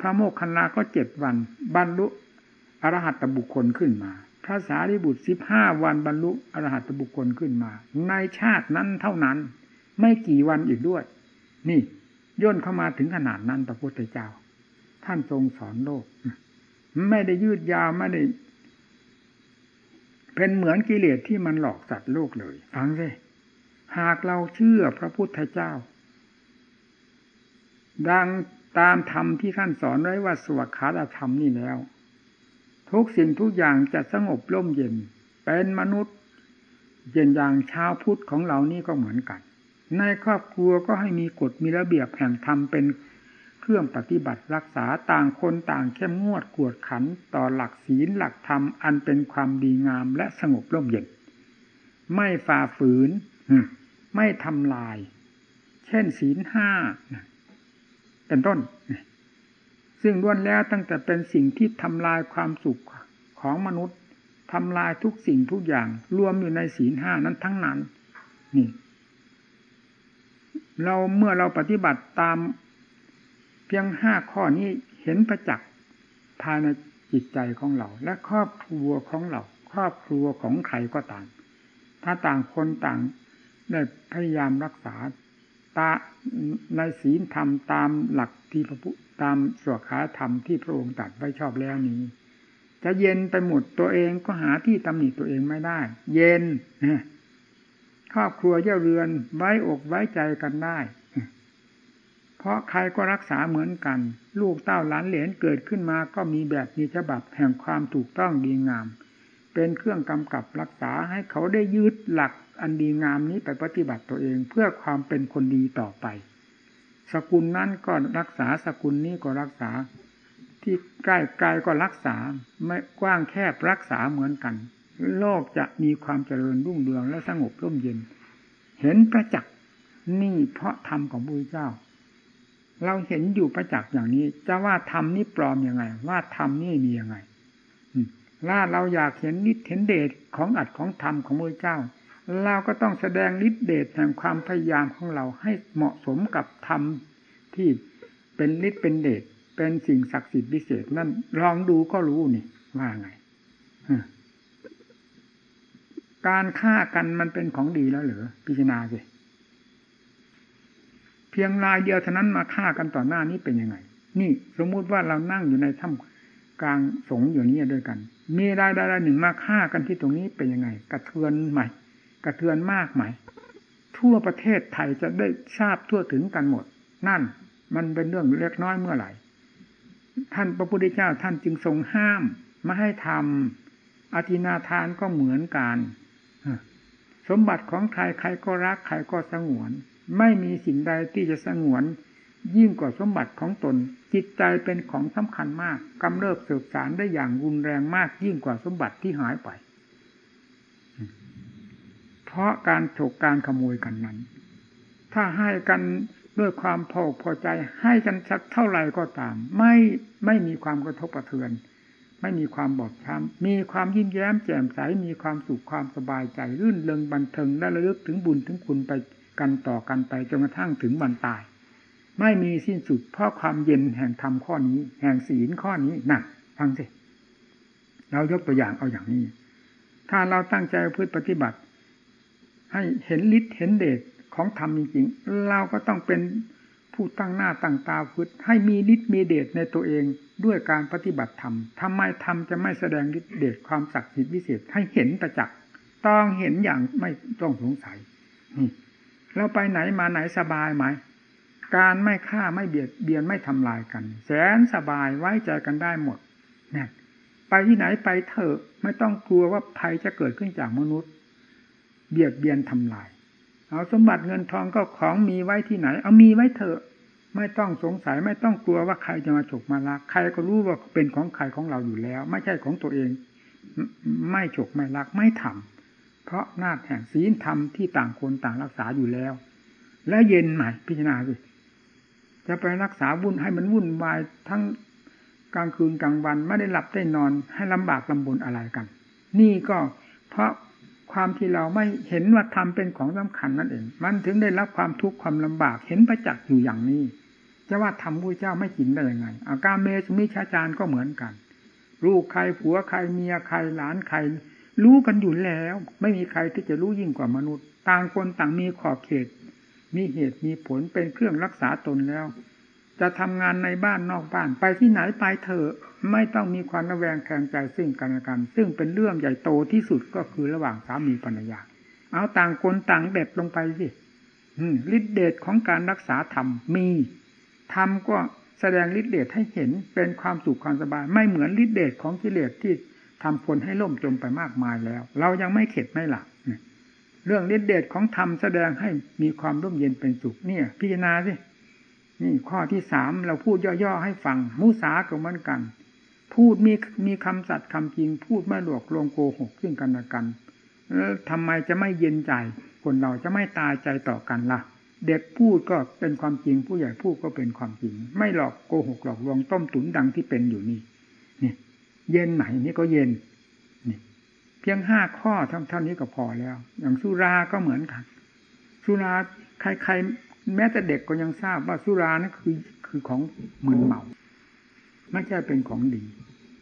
พระโมกขลาก็เจ็ดวัน บรรลุอรหัตบุคคลขึ้นมา พระสารีบุตรสิบห้าวันบรรลุอรหัตบุคคลขึ้นมา ในชาตินั้นเท่านั้น ไม่กี่วันอีกด้วย นี่ย่นเข้ามาถึงขนาดนั้นพระพุทธเจ้า ท่านทรงสอนโลก ไม่ได้ยืดยาวไม่ได้ เป็นเหมือนกิเลสที่มันหลอกสัตว์โลกเลย ฟังสิหากเราเชื่อพระพุทธเจ้า ดังตามธรรมที่ท่านสอนไว้ว่าสวัสดิธรรมนี่แล้ว ทุกสิ่งทุกอย่างจะสงบร่มเย็น เป็นมนุษย์ เย็นอย่างชาวพุทธของเรานี่ก็เหมือนกัน ในครอบครัวก็ให้มีกฎมีระเบียบแห่งธรรมเป็นเครื่องปฏิบัติรักษาต่างคนต่างเข้มงวดกวดขันต่อหลักศีลหลักธรรมอันเป็นความดีงามและสงบร่มเย็น ไม่ฝ่าฝืน ไม่ทำลาย เช่นศีลห้าเป็นต้น ซึ่งล้วนแล้วตั้งแต่เป็นสิ่งที่ทำลายความสุขของมนุษย์ทำลายทุกสิ่งทุกอย่างรวมอยู่ในศีลห้านั้นทั้งนั้น นี่ เราเมื่อเราปฏิบัติตามเพียงห้าข้อนี้เห็นประจักษ์ภายในจิตใจของเรา และครอบครัวของเรา ครอบครัวของใครก็ต่ามถ้าต่างคนต่างได้พยายามรักษา ตาในศีลธรรมตามหลักที่พระพุตามสวขาธรรมที่พระองค์ตรัสไว้ชอบแล้วนี้ จะเย็นไปหมดตัวเองก็หาที่ตำหนิตัวเองไม่ได้ เย็นครอบครัวเย่าเรือนไว้อกไว้ใจกันได้ เพราะใครก็รักษาเหมือนกัน ลูกเต้าหลานเหลนเกิดขึ้นมาก็มีแบบมีฉบับแห่งความถูกต้องดีงาม เป็นเครื่องกำกับรักษาให้เขาได้ยึดหลัก อันดีงามนี้ไปปฏิบัติตัวเองเพื่อความเป็นคนดีต่อไป สกุลนั้นก็รักษาสกุลนี้ก็รักษา ที่ใกล้ไกลก็รักษาไม่กว้างแคบรักษาเหมือนกัน โลกจะมีความเจริญรุ่งเรืองและสงบร่มเย็น เห็นประจักษ์นี่เพราะธรรมของพระเจ้า เราเห็นอยู่ประจักษ์อย่างนี้ จะว่าธรรมนี้ปลอมยังไง ว่าธรรมนี่มียังไงล่าเราอยากเห็นนิดเห็นเดชของอัดของธรรมของพระเจ้า เราก็ต้องแสดงฤทธิเดชแห่งความพยายามของเราให้เหมาะสมกับธรรมที่เป็นฤทธิ์เป็นเดชเป็นสิ่งศักดิ์สิทธิ์พิเศษนั่นลองดูก็รู้นี่ว่าไงการฆ่ากันมันเป็นของดีแล้วเหรอพิจารณาสิเพียงรายเดียวเท่านั้นมาฆ่ากันต่อหน้านี้เป็นยังไง นี่สมมุติว่าเรานั่งอยู่ในถ้ำกลางสงอยู่นี้ด้วยกัน มีรายใดรายหนึ่งมาฆ่ากันที่ตรงนี้เป็นยังไง กระเทือนใหม่ กระเทือนมากไหม ทั่วประเทศไทยจะได้ทราบทั่วถึงกันหมด นั่นมันเป็นเรื่องเล็กน้อยเมื่อไหร่ ท่านพระพุทธเจ้าท่านจึงทรงห้ามไม่ให้ทำอธินาทานก็เหมือนกันสมบัติของใครใครก็รักใครก็สงวน ไม่มีสิ่งใดที่จะสงวน ยิ่งกว่าสมบัติของตน จิตใจเป็นของสำคัญมากกำเริบสืบสารได้อย่างรุนแรงมากยิ่งกว่าสมบัติที่หายไป เพราะการฉกการขโมยกันนั้น ถ้าให้กันด้วยความพอพอใจให้กันสักเท่าไหร่ก็ตาม ไม่ไม่มีความกระทบกระเทือน ไม่มีความบอบช้ำมีความยิ้มแย้มแจ่มใสมีความสุขความสบายใจรื่นเริงบันเทิงและระลึกถึงบุญถึงคุณไปกันต่อกันไปจนกระทั่งถึงวันตาย ไม่มีสิ้นสุดเพราะความเย็นแห่งธรรมข้อนี้ แห่งศีลข้อนี้นั่นฟังสิเรายกตัวอย่างเอาอย่างนี้ ถ้าเราตั้งใจพืชปฏิบัติ ให้เห็นฤทธิ์เห็นเดชของธรรมจริงๆ เราก็ต้องเป็นผู้ตั้งหน้าตั้งตาพึดให้มีฤทธิ์มีเดชในตัวเองด้วยการปฏิบัติธรรมทำไมธรรมจะไม่แสดงฤทธิ์เดชความศักดิ์สิทธิ์วิเศษให้เห็นประจักษ์ต้องเห็นอย่างไม่ต้องสงสัยนี่เราไปไหนมาไหนสบายไหม การไม่ฆ่าไม่เบียดเบียนไม่ทำลายกัน แสนสบายไว้ใจกันได้หมดเนี่ยไปที่ไหนไปเถอะไม่ต้องกลัวว่าภัยจะเกิดขึ้นจากมนุษย์ เบียดเบียนทำลาย เอาสมบัติเงินทองก็ของมีไว้ที่ไหน เอามีไว้เถอะ ไม่ต้องสงสัยไม่ต้องกลัวว่าใครจะมาฉกมาลัก ใครก็รู้ว่าเป็นของใครของเราอยู่แล้ว ไม่ใช่ของตัวเอง ไม่ฉกไม่ลักไม่ทำเพราะหน้าแห่งศีลธรรมที่ต่างคนต่างรักษาอยู่แล้ว และเย็นใหม่พิจารณาสิจะไปรักษาวุ่นให้มันวุ่นวายทั้งกลางคืนกลางวันไม่ได้หลับได้นอนให้ลำบากลำบนอะไรกัน นี่ก็เพราะ ความที่เราไม่เห็นว่าธรรมเป็นของสำคัญนั่นเอง มันถึงได้รับความทุกข์ความลำบาก เห็นประจักษ์อยู่อย่างนี้ จะว่าธรรมพระเจ้าไม่จริงได้ยังไง อาการเมสมิชาจารก็เหมือนกัน ลูกใครผัวใครเมียใครหลานใคร รู้กันอยู่แล้ว ไม่มีใครที่จะรู้ยิ่งกว่ามนุษย์ ต่างคนต่างมีขอบเขต มีเหตุมีผลเป็นเครื่องรักษาตนแล้ว จะทำงานในบ้านนอกบ้านไปที่ไหนไปเถอะ ไม่ต้องมีความระแวงแข่งใจซึ่งกันและกัน ซึ่งเป็นเรื่องใหญ่โตที่สุดก็คือระหว่างสามีภรรยา เอาต่างคนต่างเด็ดลงไปสิฤทธิเดชของการรักษาธรรมมีธรรมก็แสดงฤทธิเดชให้เห็นเป็นความสุขความสบาย ไม่เหมือนฤทธิเดชของกิเลสที่ทำคนให้ล่มจมไปมากมายแล้ว เรายังไม่เข็ดไม่หลับเรื่องฤทธิเดชของธรรมแสดงให้มีความร่มเย็นเป็นสุขเนี่ย พิจารณาสินี่ข้อที่สามเราพูดย่อๆให้ฟังมุสาก็เหมือนกัน พูดมีมีคำสัตย์คำจริง พูดไม่หลอกลวงโกหกซึ่งกันและกันแล้วทำไมจะไม่เย็นใจ คนเราจะไม่ตายใจต่อกันละ่ะ เด็กพูดก็เป็นความจริง ผู้ใหญ่พูดก็เป็นความจริง ไม่หลอกโกหกหลอกลวงต้มตุ๋นดังที่เป็นอยู่นี่นี่เย็นไหนนี่ก็เย็นนี่เพียงห้าข้อเท่านี้ก็พอแล้ว อย่างสุราก็เหมือนกันสุราใครแม้แต่เด็กก็ยังทราบว่าสุรานั่นคือคือของมึนเมาไม่ใช่เป็นของดี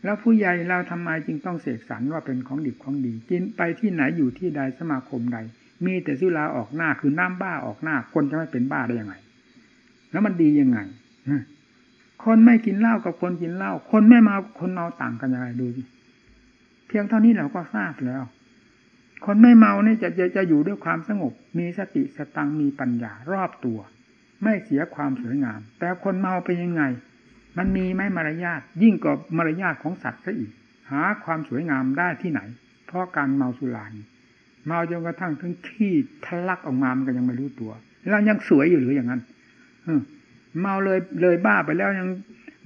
แล้วผู้ใหญ่เราทำไมจึงต้องเสกสรรว่าเป็นของดีของดี กินไปที่ไหนอยู่ที่ใดสมาคมใด มีแต่สุราออกหน้าคือน้ำบ้าออกหน้า คนจะไม่เป็นบ้าได้ยังไง แล้วมันดียังไงคนไม่กินเหล้ากับคนกินเหล้าคนไม่เมาคนเมาต่างกันยังไงดูสิเพียงเท่านี้เราก็ทราบแล้ว คนไม่เมาเนี่ยจะจะจะอยู่ด้วยความสงบ มีสติสตังมีปัญญารอบตัว ไม่เสียความสวยงาม แต่คนเมาเป็นยังไง มันมีไหมมารยาทยิ่งกว่ามารยาทของสัตว์ซะอีก หาความสวยงามได้ที่ไหน เพราะการเมาสุรานเมาจนกระทั่งถึงขี้ทะลักออกมามันก็ยังไม่รู้ตัว แล้วยังสวยอยู่หรืออย่างนั้นเมาเลยเลยบ้าไปแล้วยัง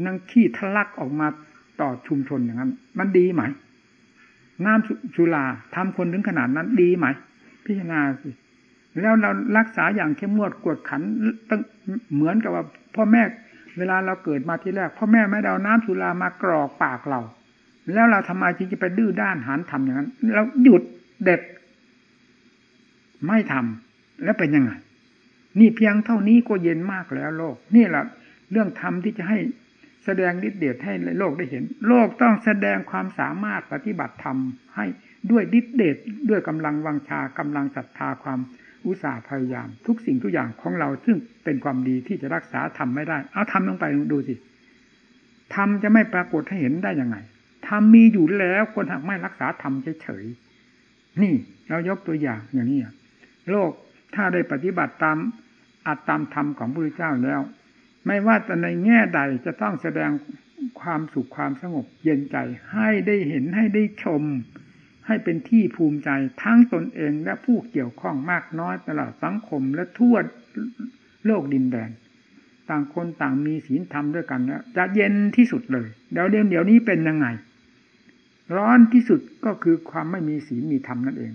นังขี้ทะลักออกมาต่อชุมชนอย่างนั้น มันดีไหม น้ำสุราทำคนถึงขนาดนั้นดีไหม พิจารณาสิแล้วเรารักษาอย่างเข้มงวดกวดขันตั้งเหมือนกับว่าพ่อแม่ เวลาเราเกิดมาที่แรกพ่อแม่ไม่ด้เอาน้ำสุรามากรอกปากเรา แล้วเราทำไมจึงจะไปดื้อด้านหันทำอย่างนั้นเราหยุดเด็ด ไม่ทำแล้วเป็นยังไงนี่เพียงเท่านี้ก็เย็นมากแล้วโลก นี่แหละเรื่องธรรมที่จะให้แสดงฤทธิ์เดชให้โลกได้เห็น โลกต้องแสดงความสามารถปฏิบัติธรรมให้ด้วยฤทธิ์เดชด้วยกำลังวังชากำลังศรัทธาความ อุตสาห์พยายาม ทุกสิ่งทุกอย่างของเราซึ่งเป็นความดีที่จะรักษาทำไม่ได้ เอาทำลงไปดูสิทำจะไม่ปรากฏให้เห็นได้ยังไงทำมีอยู่แล้วคนหากไม่รักษาทำเฉยๆนี่เรายกตัวอย่างอย่างนี้โลกถ้าได้ปฏิบัติตามอัตตามธรรมของพระพุทธเจ้าแล้ว ไม่ว่าแต่ในแง่ใดจะต้องแสดงความสุขความสงบเย็นใจให้ได้เห็นให้ได้ชม ให้เป็นที่ภูมิใจทั้งตนเองและผู้เกี่ยวข้องมากน้อยตลอดสังคมและทั่วโลกดินแดน ต่างคนต่างมีศีลธรรมด้วยกันแล้วจะเย็นที่สุดเลยเดี๋ยวเดี๋ยวเดี๋ยวนี้เป็นยังไง ร้อนที่สุดก็คือความไม่มีศีลมีธรรมนั่นเอง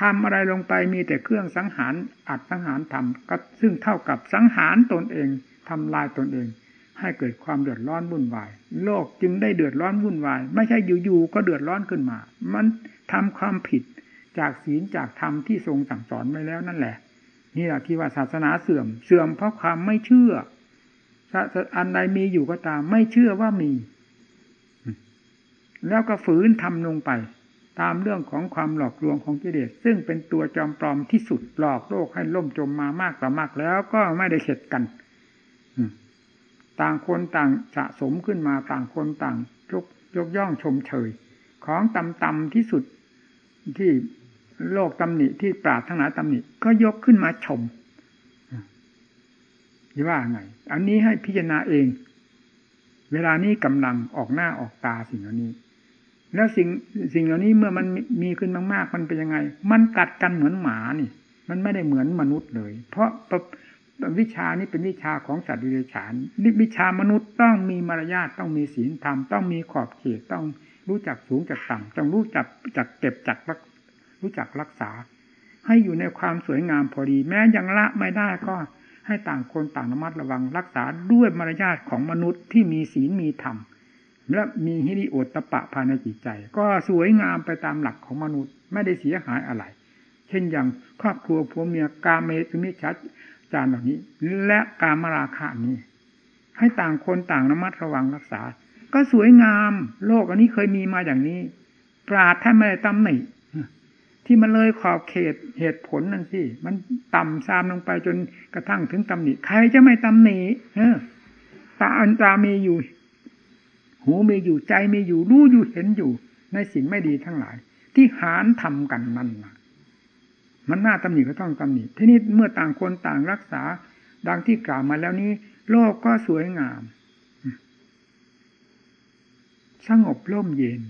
ทำอะไรลงไปมีแต่เครื่องสังหารอัดสังหารทำก็ซึ่งเท่ากับสังหารตนเองทำลายตนเอง ให้เกิดความเดือดร้อนวุ่นวาย โลกจึงได้เดือดร้อนวุ่นวาย ไม่ใช่อยู่ๆก็เดือดร้อนขึ้นมา มันทำความผิดจากศีลจากธรรมที่ทรงสั่งสอนไว้แล้วนั่นแหละ นี่แหละที่ว่าศาสนาเสื่อม เสื่อมเพราะความไม่เชื่ออันใดมีอยู่ก็ตาม ไม่เชื่อว่ามี แล้วก็ฝืนทำลงไป ตามเรื่องของความหลอกลวงของกิเลสซึ่งเป็นตัวจอมปลอมที่สุดหลอกโลกให้ล่มจมมามากต่อมากแล้วก็ไม่ได้เข็ดกัน ต่างคนต่างสะสมขึ้นมาต่างคนต่างยกยกย่องชมเชย ของต่ำๆที่สุดที่โลกตำหนิที่ปราดทั้งหลายตำหนิก็ยกขึ้นมาชมยี่ว่าไง อันนี้ให้พิจารณาเอง เวลานี้กำลังออกหน้าออกตาสิ่งเหล่านี้ แล้วสิ่งสิ่งเหล่านี้เมื่อมันมีขึ้นมากๆ มันเป็นยังไง มันกัดกันเหมือนหมานี่ มันไม่ได้เหมือนมนุษย์เลย เพราะ วิชานี้เป็นวิชาของสัตว์ดิเรกชันวิชามนุษย์ต้องมีมารยาทต้องมีศีลธรรมต้องมีขอบเขตต้องรู้จักสูงจักต่ำต้องรู้จักจักเก็บจักรรู้จักรักษา ให้อยู่ในความสวยงามพอดี แม้ยังละไม่ได้ก็ให้ต่างคนต่างระมัดระวังรักษาด้วยมารยาทของมนุษย์ที่มีศีลมีธรรมและมีฮิริโอตตะปะภายในจิตใจ ก็สวยงามไปตามหลักของมนุษย์ไม่ได้เสียหายอะไร เช่นอย่างครอบครัวผัวเมียกาเมสุมิชัด จารเหล่านี้ และการมราคะนี้ ให้ต่างคนต่างระมัดระวังรักษา ก็สวยงาม โลกอันนี้เคยมีมาอย่างนี้ ปราดท่านไม่ได้ตำหนิที่มันเลยขอบเขตเหตุผลนั่นสิมันต่ำซามลงไปจนกระทั่งถึงตำหนิใครจะไม่ตำหนิเออตาอันตามีอยู่ หูมีอยู่ใจมีอยู่รู้อยู่เห็นอยู่ ในสิ่งไม่ดีทั้งหลาย ที่หารทำกันนั่นนะ มันน่าตำหนิก็ต้องตำหนิทีนี้เมื่อต่างคนต่างรักษาดังที่กล่าวมาแล้วนี้ โลกก็สวยงาม สงบร่มเย็น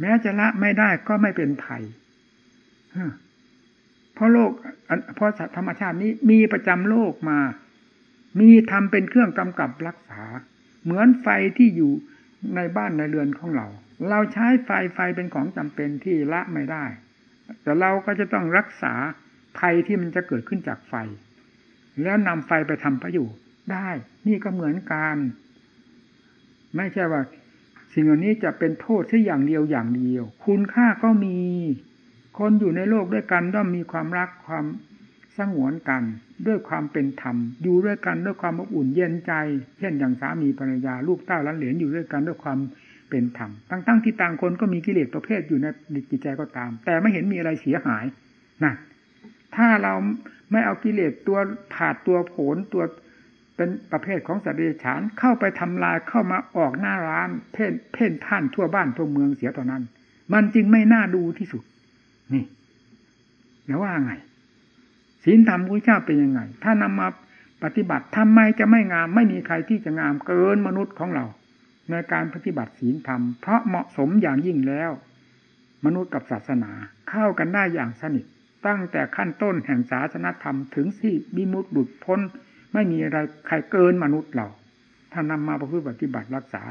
แม้จะละไม่ได้ก็ไม่เป็นภัยเพราะโลกเพราะธรรมชาตินี้มีประจำโลกมา มีทำเป็นเครื่องกำกับรักษา เหมือนไฟที่อยู่ในบ้านในเรือนของเรา เราใช้ไฟไฟเป็นของจำเป็นที่ละไม่ได้ แต่เราก็จะต้องรักษาภัยที่มันจะเกิดขึ้นจากไฟ แล้วนำไฟไปทำประโยชน์ได้ นี่ก็เหมือนกันไม่ใช่ว่า สิ่งเหล่านี้จะเป็นโทษแค่อย่างเดียวอย่างเดียว คุณค่าก็มี คนอยู่ในโลกด้วยกันต้องมีความรักความสงวนกัน ด้วยความเป็นธรรม อยู่ด้วยกันด้วยความอบอุ่นเย็นใจ เช่นอย่างสามีภรรยาลูกเต้าล้านเหรียญอยู่ด้วยกันด้วยความ เป็นธรรมทั้งๆที่ต่างคนก็มีกิเลสประเภทอยู่ในจิตใจก็ตาม แต่ไม่เห็นมีอะไรเสียหายนะถ้าเราไม่เอากิเลสตัวผาดตัวโผนตัวเป็นประเภทของสัตว์เดรัจฉานเข้าไปทำลายเข้ามาออกหน้าร้านเพ่นเพ่นท่านทั่วบ้านทั่วเมืองเสียตอนนั้น มันจึงไม่น่าดูที่สุด นี่แล้วว่าไงศีลธรรมพระเจ้าเป็นยังไง ถ้านำมาปฏิบัติทำไมจะไม่งาม ไม่มีใครที่จะงามเกินมนุษย์ของเรา ในการปฏิบัติศีลธรรม เพราะเหมาะสมอย่างยิ่งแล้ว มนุษย์กับศาสนาเข้ากันได้อย่างสนิท ตั้งแต่ขั้นต้นแห่งศาสนธรรมถึงที่บิมุตหลุดพ้น ไม่มีอะไรใครเกินมนุษย์เรา ถ้านำมาประพฤติปฏิบัติรักษา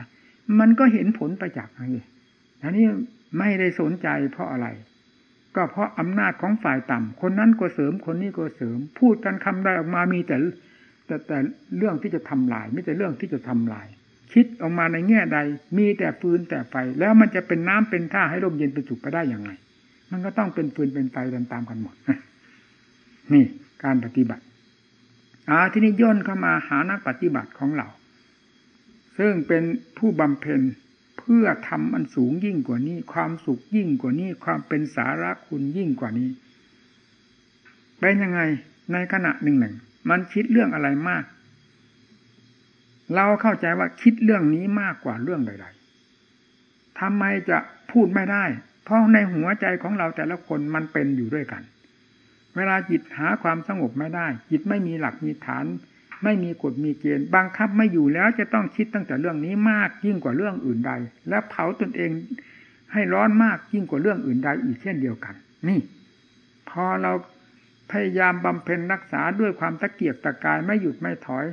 มันก็เห็นผลไปจากนี้อันนี้ไม่ได้สนใจเพราะอะไร ก็เพราะอำนาจของฝ่ายต่ำคนนั้นก็เสริมคนนี้ก็เสริม พูดกันคำใดออกมามีแต่แต่แต่เรื่องที่จะทำลายไม่แต่เรื่องที่จะทำลาย คิดออกมาในแง่ใด มีแต่ฟืนแต่ไฟ แล้วมันจะเป็นน้ำเป็นท่าให้ลมเย็นเป็นสุขไปได้อย่างไงมันก็ต้องเป็นฟืนเป็นไฟตามๆกันหมดนี่การปฏิบัติอาที่นี้ย่นเข้ามาหานักปฏิบัติของเรา ซึ่งเป็นผู้บำเพ็ญเพื่อทำอันสูงยิ่งกว่านี้ ความสุขยิ่งกว่านี้ ความเป็นสาระคุณยิ่งกว่านี้เป็นยังไงในขณะหนึ่งหนึ่งมันคิดเรื่องอะไรมาก เราเข้าใจว่าคิดเรื่องนี้มากกว่าเรื่องใดๆทำไมจะพูดไม่ได้ เพราะในหัวใจของเราแต่ละคนมันเป็นอยู่ด้วยกัน เวลาจิตหาความสงบไม่ได้ จิตไม่มีหลักมีฐาน ไม่มีกฎมีเกณฑ์บังคับไม่อยู่แล้วจะต้องคิดตั้งแต่เรื่องนี้มากยิ่งกว่าเรื่องอื่นใด และเผาตนเองให้ร้อนมากยิ่งกว่าเรื่องอื่นใดอีกเช่นเดียวกัน นี่ พอเราพยายามบำเพ็ญรักษาด้วยความตะเกียกตะกายไม่หยุดไม่ถอย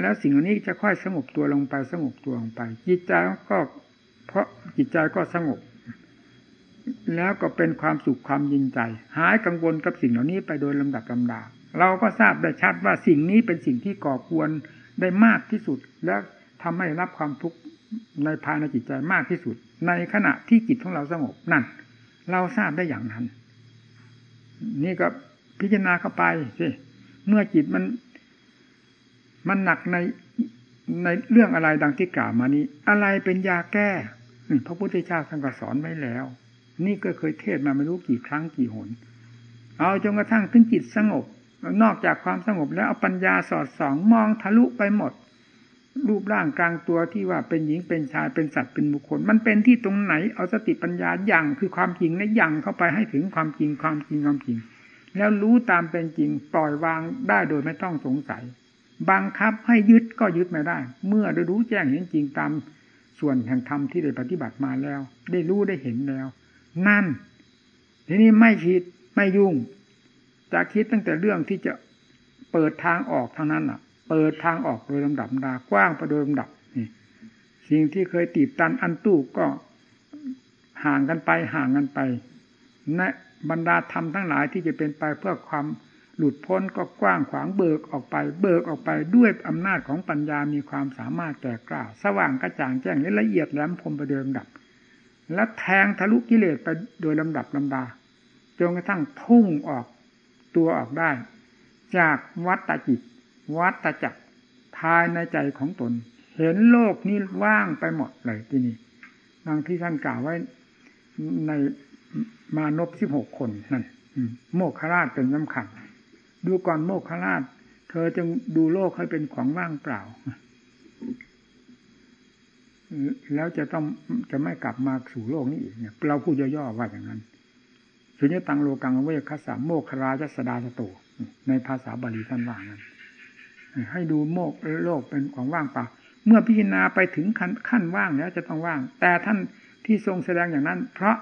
แล้วสิ่งเหล่านี้จะค่อยสงบตัวลงไปสงบตัวลงไป จิตใจก็ เพราะจิตใจก็สงบ แล้วก็เป็นความสุขความยินใจ หายกังวลกับสิ่งเหล่านี้ไปโดยลำดับลำดา เราก็ทราบได้ชัดว่าสิ่งนี้เป็นสิ่งที่ก่อควรได้มากที่สุด และทำให้รับความทุกข์ในภายในจิตใจมากที่สุด ในขณะที่จิตของเราสงบนั่น เราทราบได้อย่างนั้น นี่ก็พิจารณาเข้าไปสิเมื่อจิตมัน มันหนักในในเรื่องอะไรดังที่กล่าวมานี้ อะไรเป็นยาแก้พระพุทธเจ้าท่านก็สอนไว้แล้ว นี่ก็เคยเทศมาไม่รู้กี่ครั้งกี่หน เอาจนกระทั่งถึงจิตสงบ นอกจากความสงบแล้วเอาปัญญาสอดส่องมองทะลุไปหมด รูปร่างกลางตัวที่ว่าเป็นหญิงเป็นชายเป็นสัตว์เป็นบุคคล มันเป็นที่ตรงไหนเอาสติปัญญาอย่างคือความจริงนะยังเข้าไปให้ถึงความจริงความจริงความจริง แล้วรู้ตามเป็นจริงปล่อยวางได้โดยไม่ต้องสงสัย บังคับให้ยึดก็ยึดไม่ได้ เมื่อได้รู้แจ้งเห็นจริงตามส่วนแห่งธรรมที่ได้ปฏิบัติมาแล้ว ได้รู้ได้เห็นแล้ว นั่น ทีนี้ไม่คิดไม่ยุ่ง จะคิดตั้งแต่เรื่องที่จะเปิดทางออกทางนั้นอะ เปิดทางออกโดยลำดับดากว้างไปโดยลำดับนี่สิ่งที่เคยตีบตันอันตู้ก็ห่างกันไปห่างกันไปในบรรดาธรรมทั้งหลายที่จะเป็นไปเพื่อความ หลุดพ้นก็กว้างขวางเบิกออกไป เบิกออกไปด้วยอำนาจของปัญญามีความสามารถแก่กล้าสว่างกระจ่างแจ้งละเอียดแหลมคมไปโดยลำดับ และแทงทะลุกิเลสไปโดยลำดับลำดาจนกระทั่งพุ่งออกตัวออกได้ จากวัตจิต วัตจักรภายในใจของตน เห็นโลกนี้ว่างไปหมดเลยที่นี่ดังที่ท่านกล่าวไว้ในมานพสิบหกคนนั่นโมกขราชเป็นสำคัญ ดูก่อนโมกขราช เธอจึงดูโลกให้เป็นของว่างเปล่า แล้วจะต้องจะไม่กลับมาสู่โลกนี้อีกเนี่ยเราพูดย่อๆว่าอย่างนั้นสุญญตังโลกังเวคัสสาโมกคราชสดาสโตในภาษาบาลีท่านว่านั้นให้ดูโมกโลกเป็นของว่างเปล่า เมื่อพิจารณาไปถึงขั้นขั้นว่างแล้วจะต้องว่าง แต่ท่านที่ทรงแสดงอย่างนั้น เพราะ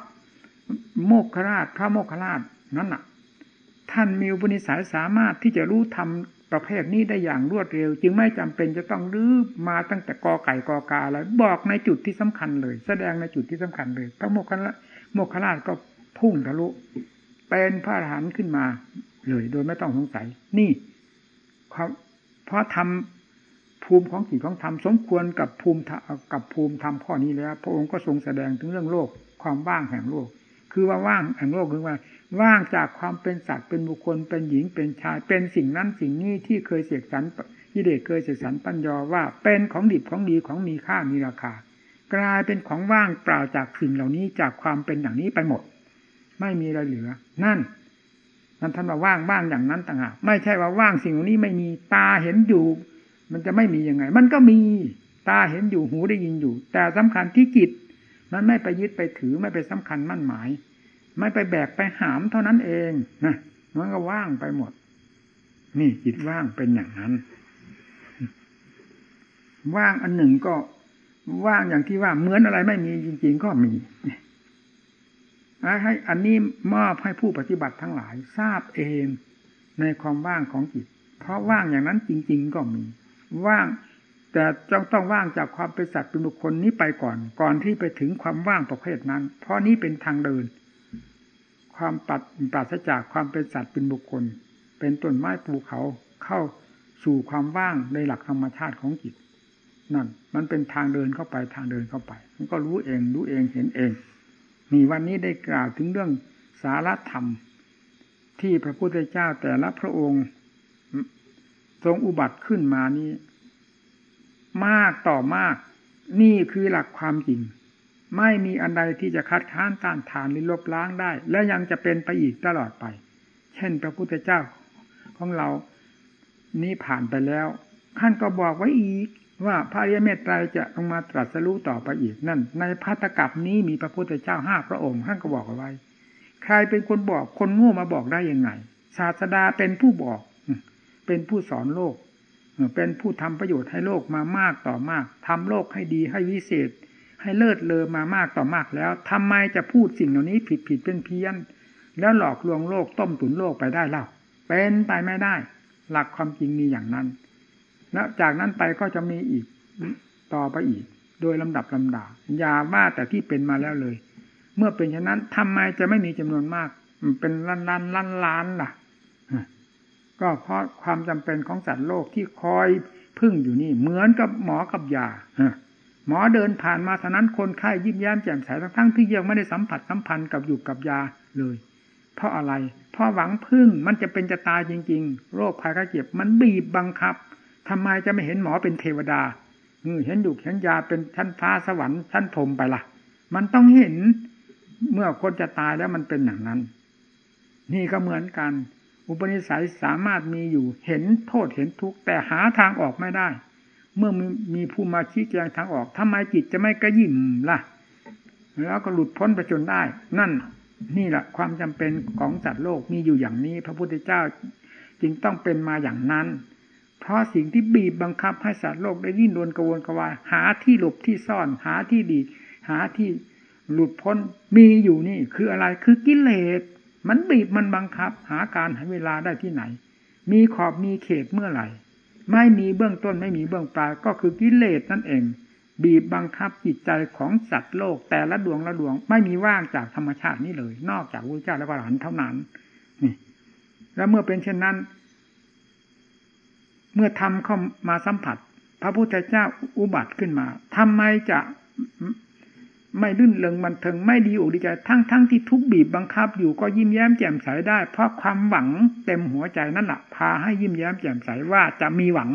โมกขราชพระโมกขราชนั้นน่ะ ท่านมีอุปนิสัยสามารถที่จะรู้ทำประเภทนี้ได้อย่างรวดเร็ว จึงไม่จำเป็นจะต้องรื้อมาตั้งแต่กอไก่กอกาแล้วบอกในจุดที่สำคัญเลย แสดงในจุดที่สำคัญเลย พระโมกขราชโมกขราชก็พุ่งทะลุเป็นพระอรหันต์ขึ้นมาเลยโดยไม่ต้องสงสัย นี่เพราะทำภูมิของจิตของธรรมสมควรกับภูมิกับภูมิธรรมข้อนี้แล้ว พระองค์ก็ทรงแสดงถึงเรื่องโลกความว่างแห่งโลก คือว่าว่างแห่งโลกคือว่า ว่างจากความเป็นสัตว์เป็นบุคคลเป็นหญิงเป็นชาย เป็นสิ่งนั้นสิ่งนี้ที่เคยเสกสรรที่เด็กเคยเสกสรรปัญญาว่าเป็นของดิบของดีของมีค่ามีราคา กลายเป็นของว่างเปล่าจากสิ่งเหล่านี้จากความเป็นอย่างนี้ไปหมด ไม่มีอะไรเหลือ นั่นนั่นท่านว่าว่างว่างอย่างนั้นต่างหากไม่ใช่ว่าว่างสิ่งเหล่านี้ไม่มีตาเห็นอยู่ มันจะไม่มียังไง มันก็มีตาเห็นอยู่หูได้ยินอยู่ แต่สำคัญที่จิตมันไม่ไปยึดไปถือไม่ไปสำคัญมั่นหมาย ไม่ไปแบกไปหามเท่านั้นเองนะมันก็ว่างไปหมด นี่จิตว่างเป็นอย่างนั้น ว่างอันหนึ่งก็ว่างอย่างที่ว่าเหมือนอะไรไม่มีจริง ๆ ก็มีให้อันนี้มอบให้ผู้ปฏิบัติทั้งหลาย ทราบเองในความว่างของจิต เพราะว่างอย่างนั้นจริง ๆ ก็มี ว่าง แต่จ้องต้องว่างจากความเป็นสัตว์เป็นบุคคลนี้ไปก่อน ก่อนที่ไปถึงความว่างประเภทนั้น เพราะนี้เป็นทางเดิน ความปัดปราศจากความเป็นสัตว์เป็นบุคคล เป็นต้นไม้ภูเขาเข้าสู่ความว่างในหลักธรรมชาติของจิตนั่น มันเป็นทางเดินเข้าไปทางเดินเข้าไป มันก็รู้เองรู้เองเห็นเองมีวันนี้ได้กล่าวถึงเรื่องสารธรรม ที่พระพุทธเจ้าแต่ละพระองค์ทรงอุบัติขึ้นมานี้ มากต่อมาก นี่คือหลักความจริง ไม่มีอันใดที่จะคัดค้านต้านทานหรือลบล้างได้ และยังจะเป็นไปอีกตลอดไป เช่นพระพุทธเจ้าของเรานี้ผ่านไปแล้วท่านก็บอกไว้อีกว่าพระเรียเมตไตรจะลงมาตรัสรู้ต่อไปอีกนั่น ในพัตกับนี้มีพระพุทธเจ้าห้าพระองค์ท่านก็บอกเอาไว้ ใครเป็นคนบอกคนโง่มาบอกได้ยังไง ศาสดาเป็นผู้บอก เป็นผู้สอนโลก เป็นผู้ทำประโยชน์ให้โลกมามากต่อมากทำโลกให้ดีให้วิเศษ ให้เลิศเลอมามากต่อมากแล้วทำไมจะพูดสิ่งเหล่านี้ผิดผิดเป็นเพี้ยน แล้วหลอกลวงโลกต้มตุ๋นโลกไปได้เล่าเป็นไปไม่ได้ หลักความจริงมีอย่างนั้น แล้วจากนั้นไปก็จะมีอีกต่อไปอีก โดยลำดับลำดาอย่าว่าแต่ที่เป็นมาแล้วเลย เมื่อเป็นเช่นนั้นทำไมจะไม่มีจำนวนมากเป็นล้านล้านล้านล้านล่ะ ก็เพราะความจำเป็นของสัตว์โลกที่คอยพึ่งอยู่นี่ เหมือนกับหมอกับยา หมอเดินผ่านมาเท่านั้นคนไข้ยิ้มแย้มแจ่มใสทั้งที่ยังไม่ได้สัมผัสสัมพันธ์กับอยู่กับยาเลย เพราะอะไร เพราะหวังพึ่งมันจะเป็นจะตายจริง ๆ โรคภัยไข้เจ็บมันบีบบังคับทำไมจะไม่เห็นหมอเป็นเทวดาเห็นอยู่เห็นยาเป็นชั้นฟ้าสวรรค์ชั้นพรมไปละ่ะ มันต้องเห็นเมื่อคนจะตายแล้วมันเป็นอย่างนั้น นี่ก็เหมือนกัน อุปนิสัยสามารถมีอยู่เห็นโทษเห็นทุกข์แต่หาทางออกไม่ได้ เมื่อมีมีผู้มาชี้แจงทางออกทำไมจิตจะไม่กระยิ่มล่ะ แล้วก็หลุดพ้นไปจนได้ นั่น นี่แหละความจำเป็นของสัตว์โลกมีอยู่อย่างนี้ พระพุทธเจ้าจึงต้องเป็นมาอย่างนั้น เพราะสิ่งที่บีบบังคับให้สัตว์โลกได้ดิ้นรนกระวนกระวายหาที่หลบที่ซ่อนหาที่ดี หาที่หลุดพ้นมีอยู่นี่ คืออะไรคือกิเลสมันบีบมันบังคับ หาการหาเวลาได้ที่ไหน มีขอบมีเขตเมื่อไหร่ ไม่มีเบื้องต้นไม่มีเบื้องปลายก็คือกิเลสนั่นเอง บีบบังคับจิตใจของสัตว์โลก แต่ละดวงละดวงไม่มีว่างจากธรรมชาตินี้เลย นอกจากพระเจ้าและพระอรหันต์เท่านั้นนี่แล้วเมื่อเป็นเช่นนั้น เมื่อทำเข้ามาสัมผัส พระพุทธเจ้าอุบัติขึ้นมาทำไมจะ ไม่ลื่นเลงบันเทิงไม่ดีอกดีใจทั้งทั้งที่ทุกบีบบังคับอยู่ก็ยิ้มแย้มแจ่มใสได้ เพราะความหวังเต็มหัวใจนั่นแหละพาให้ยิ้มแย้มแจ่มใสว่าจะมีหวัง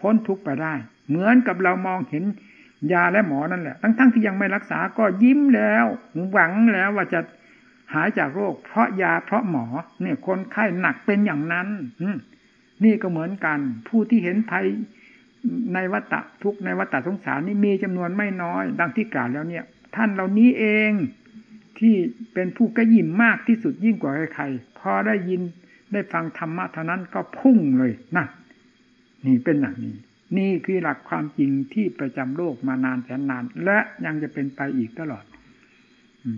พ้นทุกไปได้ เหมือนกับเรามองเห็นยาและหมอนั่นแหละ ทั้งทั้งที่ยังไม่รักษาก็ยิ้มแล้ว หวังแล้วว่าจะหายจากโรค เพราะยาเพราะหมอ เนี่ยคนไข้หนักเป็นอย่างนั้นนี่ก็เหมือนกัน ผู้ที่เห็นภัย ในวัฏทุกในวัฏสงสารนี่มีจำนวนไม่น้อย ดังที่กล่าวแล้วเนี่ย ท่านเหล่านี้เองที่เป็นผู้กระยิมมากที่สุดยิ่งกว่าใครๆพอได้ยินได้ฟังธรรมะเท่านั้นก็พุ่งเลยนะนี่เป็นอย่างนี้ นี่คือหลักความจริงที่ประจำโลกมานานแสนนาน และยังจะเป็นไปอีกตลอด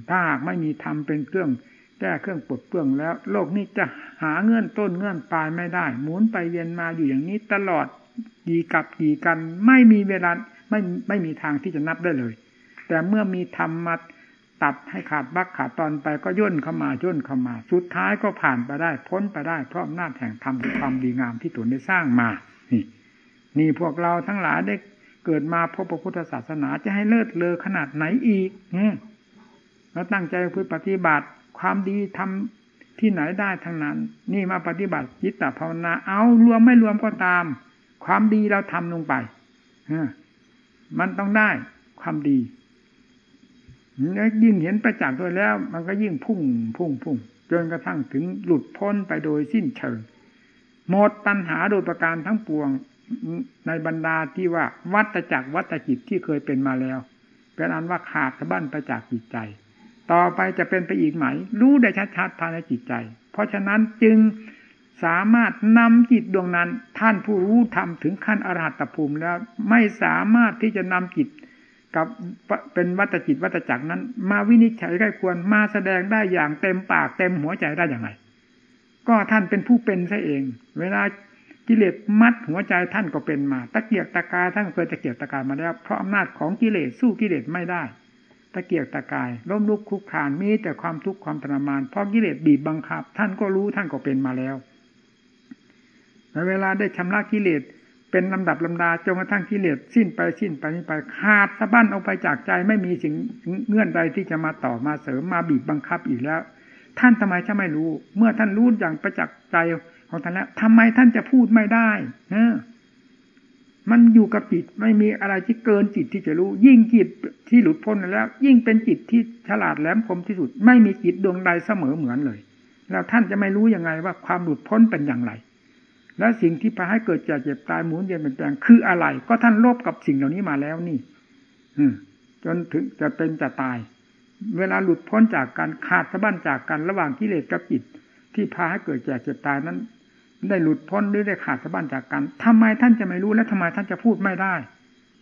ถ้าหากไม่มีธรรมเป็นเครื่องแก้เครื่องปลดเปลื้องแล้ว โลกนี้จะหาเงื่อนต้นเงื่อนปลายไม่ได้ หมุนไปเวียนมาอยู่อย่างนี้ตลอด กี่กับกี่กัน ไม่มีเวลาไม่ไม่มีทางที่จะนับได้เลย แต่เมื่อมีธรรมมาตัดให้ขาดบักขาดตอนไปก็ย่นเข้ามาย่นเข้ามา สุดท้ายก็ผ่านไปได้พ้นไปได้ เพราะอำนาจแห่งธรรมคือความดีงามที่ตนได้สร้างมา นี่ นี่พวกเราทั้งหลายได้เกิดมาพบพระพุทธศาสนาจะให้เลิศเลอขนาดไหนอีกเราตั้งใจพึ่ปฏิบัติความดีทำที่ไหนได้ทั้งนั้น นี่มาปฏิบัติจิตตภาวนาเอารวมไม่รวมก็ตาม ความดีเราทำลงไปมันต้องได้ความดียิ่งเห็นประจักษ์ด้วยแล้ว มันก็ยิ่งพุ่งพุ่งพุ่งจนกระทั่งถึงหลุดพ้นไปโดยสิ้นเชิงหมดตัณหาโดยประการทั้งปวงในบรรดาที่ว่า วัตจักรวัตจิตที่เคยเป็นมาแล้วเป็นอันว่าขาดสะบั้นไปจากจิตใจ ต่อไปจะเป็นไปอีกไหม รู้ได้ชัดๆภายในจิตใจ เพราะฉะนั้นจึง สามารถนำจิตดวงนั้น ท่านผู้รู้ทำถึงขั้นอรหัตภูมิแล้ว ไม่สามารถที่จะนำจิตกับเป็นวัตจิตวัตจักรนั้น มาวินิจฉัยได้ควรมาแสดงได้อย่างเต็มปากเต็มหัวใจได้อย่างไรก็ท่านเป็นผู้เป็นซะเอง เวลากิเลสมัดหัวใจท่านก็เป็นมา ตะเกียกตะกายท่านเคยตะเกียกตะกายมาแล้ว เพราะอำนาจของกิเลสสู้กิเลสไม่ได้ ตะเกียกตะกายล้มลุกคุกคานมีแต่ความทุกข์ความทรมานเพราะกิเลสบีบบังคับ ท่านก็รู้ท่านก็เป็นมาแล้ว ในเวลาได้ชำระกิเลสเป็นลำดับลำดาจนกระทั่งกิเลสสิ้นไปสิ้นไปนี้ไปขาดสะบั้นออกไปจากใจไม่มีสิ่งเงื่อนใดที่จะมาต่อมาเสริมมาบีบบังคับอีกแล้ว ท่านทำไมจะไม่รู้ เมื่อท่านรู้อย่างประจักษ์ใจของท่านแล้วทำไมท่านจะพูดไม่ได้เออมันอยู่กับจิตไม่มีอะไรที่เกินจิตที่จะรู้ ยิ่งจิตที่หลุดพ้นแล้ว ยิ่งเป็นจิตที่ฉลาดแหลมคมที่สุด ไม่มีจิตดวงใดเสมอเหมือนเลย แล้วท่านจะไม่รู้ยังไงว่าความหลุดพ้นเป็นอย่างไร แล้วสิ่งที่พาให้เกิดจากเจ็บตายหมุนเวียนเป็นแปลงคืออะไร ก็ท่านลบกับสิ่งเหล่านี้มาแล้วนี่จนถึงจะเป็นจะตาย เวลาหลุดพ้นจากการขาดสะบั้นจากกันระหว่างกิเลสกับจิตที่พาให้เกิดแก่เจ็บตายนั้น ได้หลุดพ้นหรือได้ขาดสะบั้นจากกันทำไมท่านจะไม่รู้และทำไมท่านจะพูดไม่ได้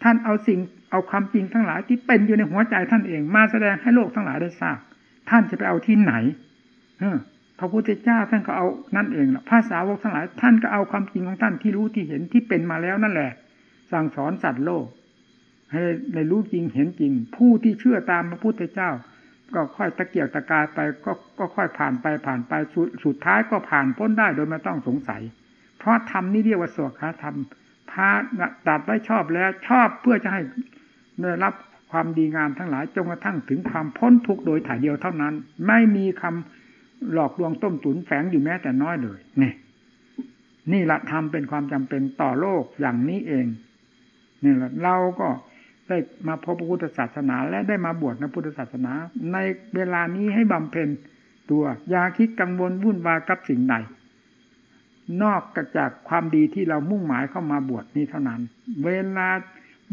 ท่านเอาสิ่งเอาความจริงทั้งหลายที่เป็นอยู่ในหัวใจท่านเองมาแสดงให้โลกทั้งหลายได้ทราบท่านจะไปเอาที่ไหนเอ พระพุทธเจ้าท่านก็เอานั่นเองแหละภาษาวกทั้งหลายท่านก็เอาความจริงของท่านที่รู้ที่เห็นที่เป็นมาแล้วนั่นแหละ สั่งสอนสัตว์โลก ให้ได้รู้จริงเห็นจริง ผู้ที่เชื่อตามพระพุทธเจ้า ก็ค่อยตะเกียกตะกายไปก็ก็ค่อยผ่านไปผ่านไปสุดสุดท้ายก็ผ่านพ้นได้โดยไม่ต้องสงสัย เพราะธรรมนี่เรียกว่าสวขาธรรมพาตัดไว้ชอบแล้วชอบเพื่อจะให้ได้รับความดีงามทั้งหลายจนกระทั่งถึงความพ้นทุกข์โดยถ่ายเดียวเท่านั้น ไม่มีคำ หลอกลวงต้มตุ๋นแฝงอยู่แม้แต่น้อยเลยนี่นี่ละทำเป็นความจำเป็นต่อโลกอย่างนี้เองนี่แหละเราก็ได้มาพบพระพุทธศาสนาและได้มาบวชในพุทธศาสนา ในเวลานี้ให้บำเพ็ญตัวอย่าคิดกังวลวุ่นวายกับสิ่งใดนอกจากความดีที่เรามุ่งหมายเข้ามาบวชนี้เท่านั้น เวลา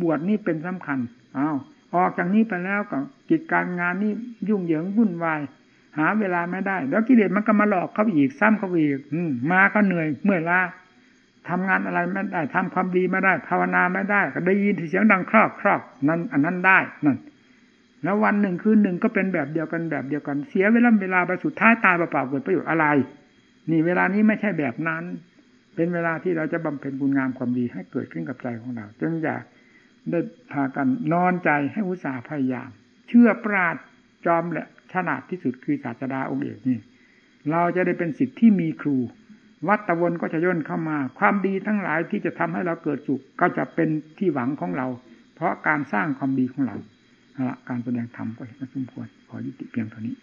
บวชนี่เป็นสำคัญอ้าวออกจากนี้ไปแล้วก็กิจการงานนี่ยุ่งเหยิงวุ่นวาย หาเวลาไม่ได้ แล้วกิเลสมันก็มาหลอกเขาอีกซ้ำเขาอีกมาก็เหนื่อยเมื่อยล้าทำงานอะไรไม่ได้ทำความดีไม่ได้ ภาวนาไม่ได้ ก็ได้ยินเสียงดังครอบครอบนั่นอันนั้นได้นั่นแล้ววันหนึ่งคืนหนึ่งก็เป็นแบบเดียวกันแบบเดียวกัน เสียเวลาเวลาไปสุดท้ายตายเปล่าๆเกิดประโยชน์อะไร นี่เวลานี้ไม่ใช่แบบนั้น เป็นเวลาที่เราจะบำเพ็ญบุญงามความดีให้เกิดขึ้นกับใจของเราจึงอยากได้พากันนอนใจให้อุตสาห์พยายาม เชื่อปราดจอมแหละ ฉลาดที่สุดคือศาสดาองค์เอกนี่ เราจะได้เป็นสิทธิ์ที่มีครู วัตวนก็จะย่นเข้ามา ความดีทั้งหลายที่จะทำให้เราเกิดสุขก็จะเป็นที่หวังของเรา เพราะการสร้างความดีของเราการแสดงธรรมก็เห็นสมควรขอยุติเพียงเท่านี้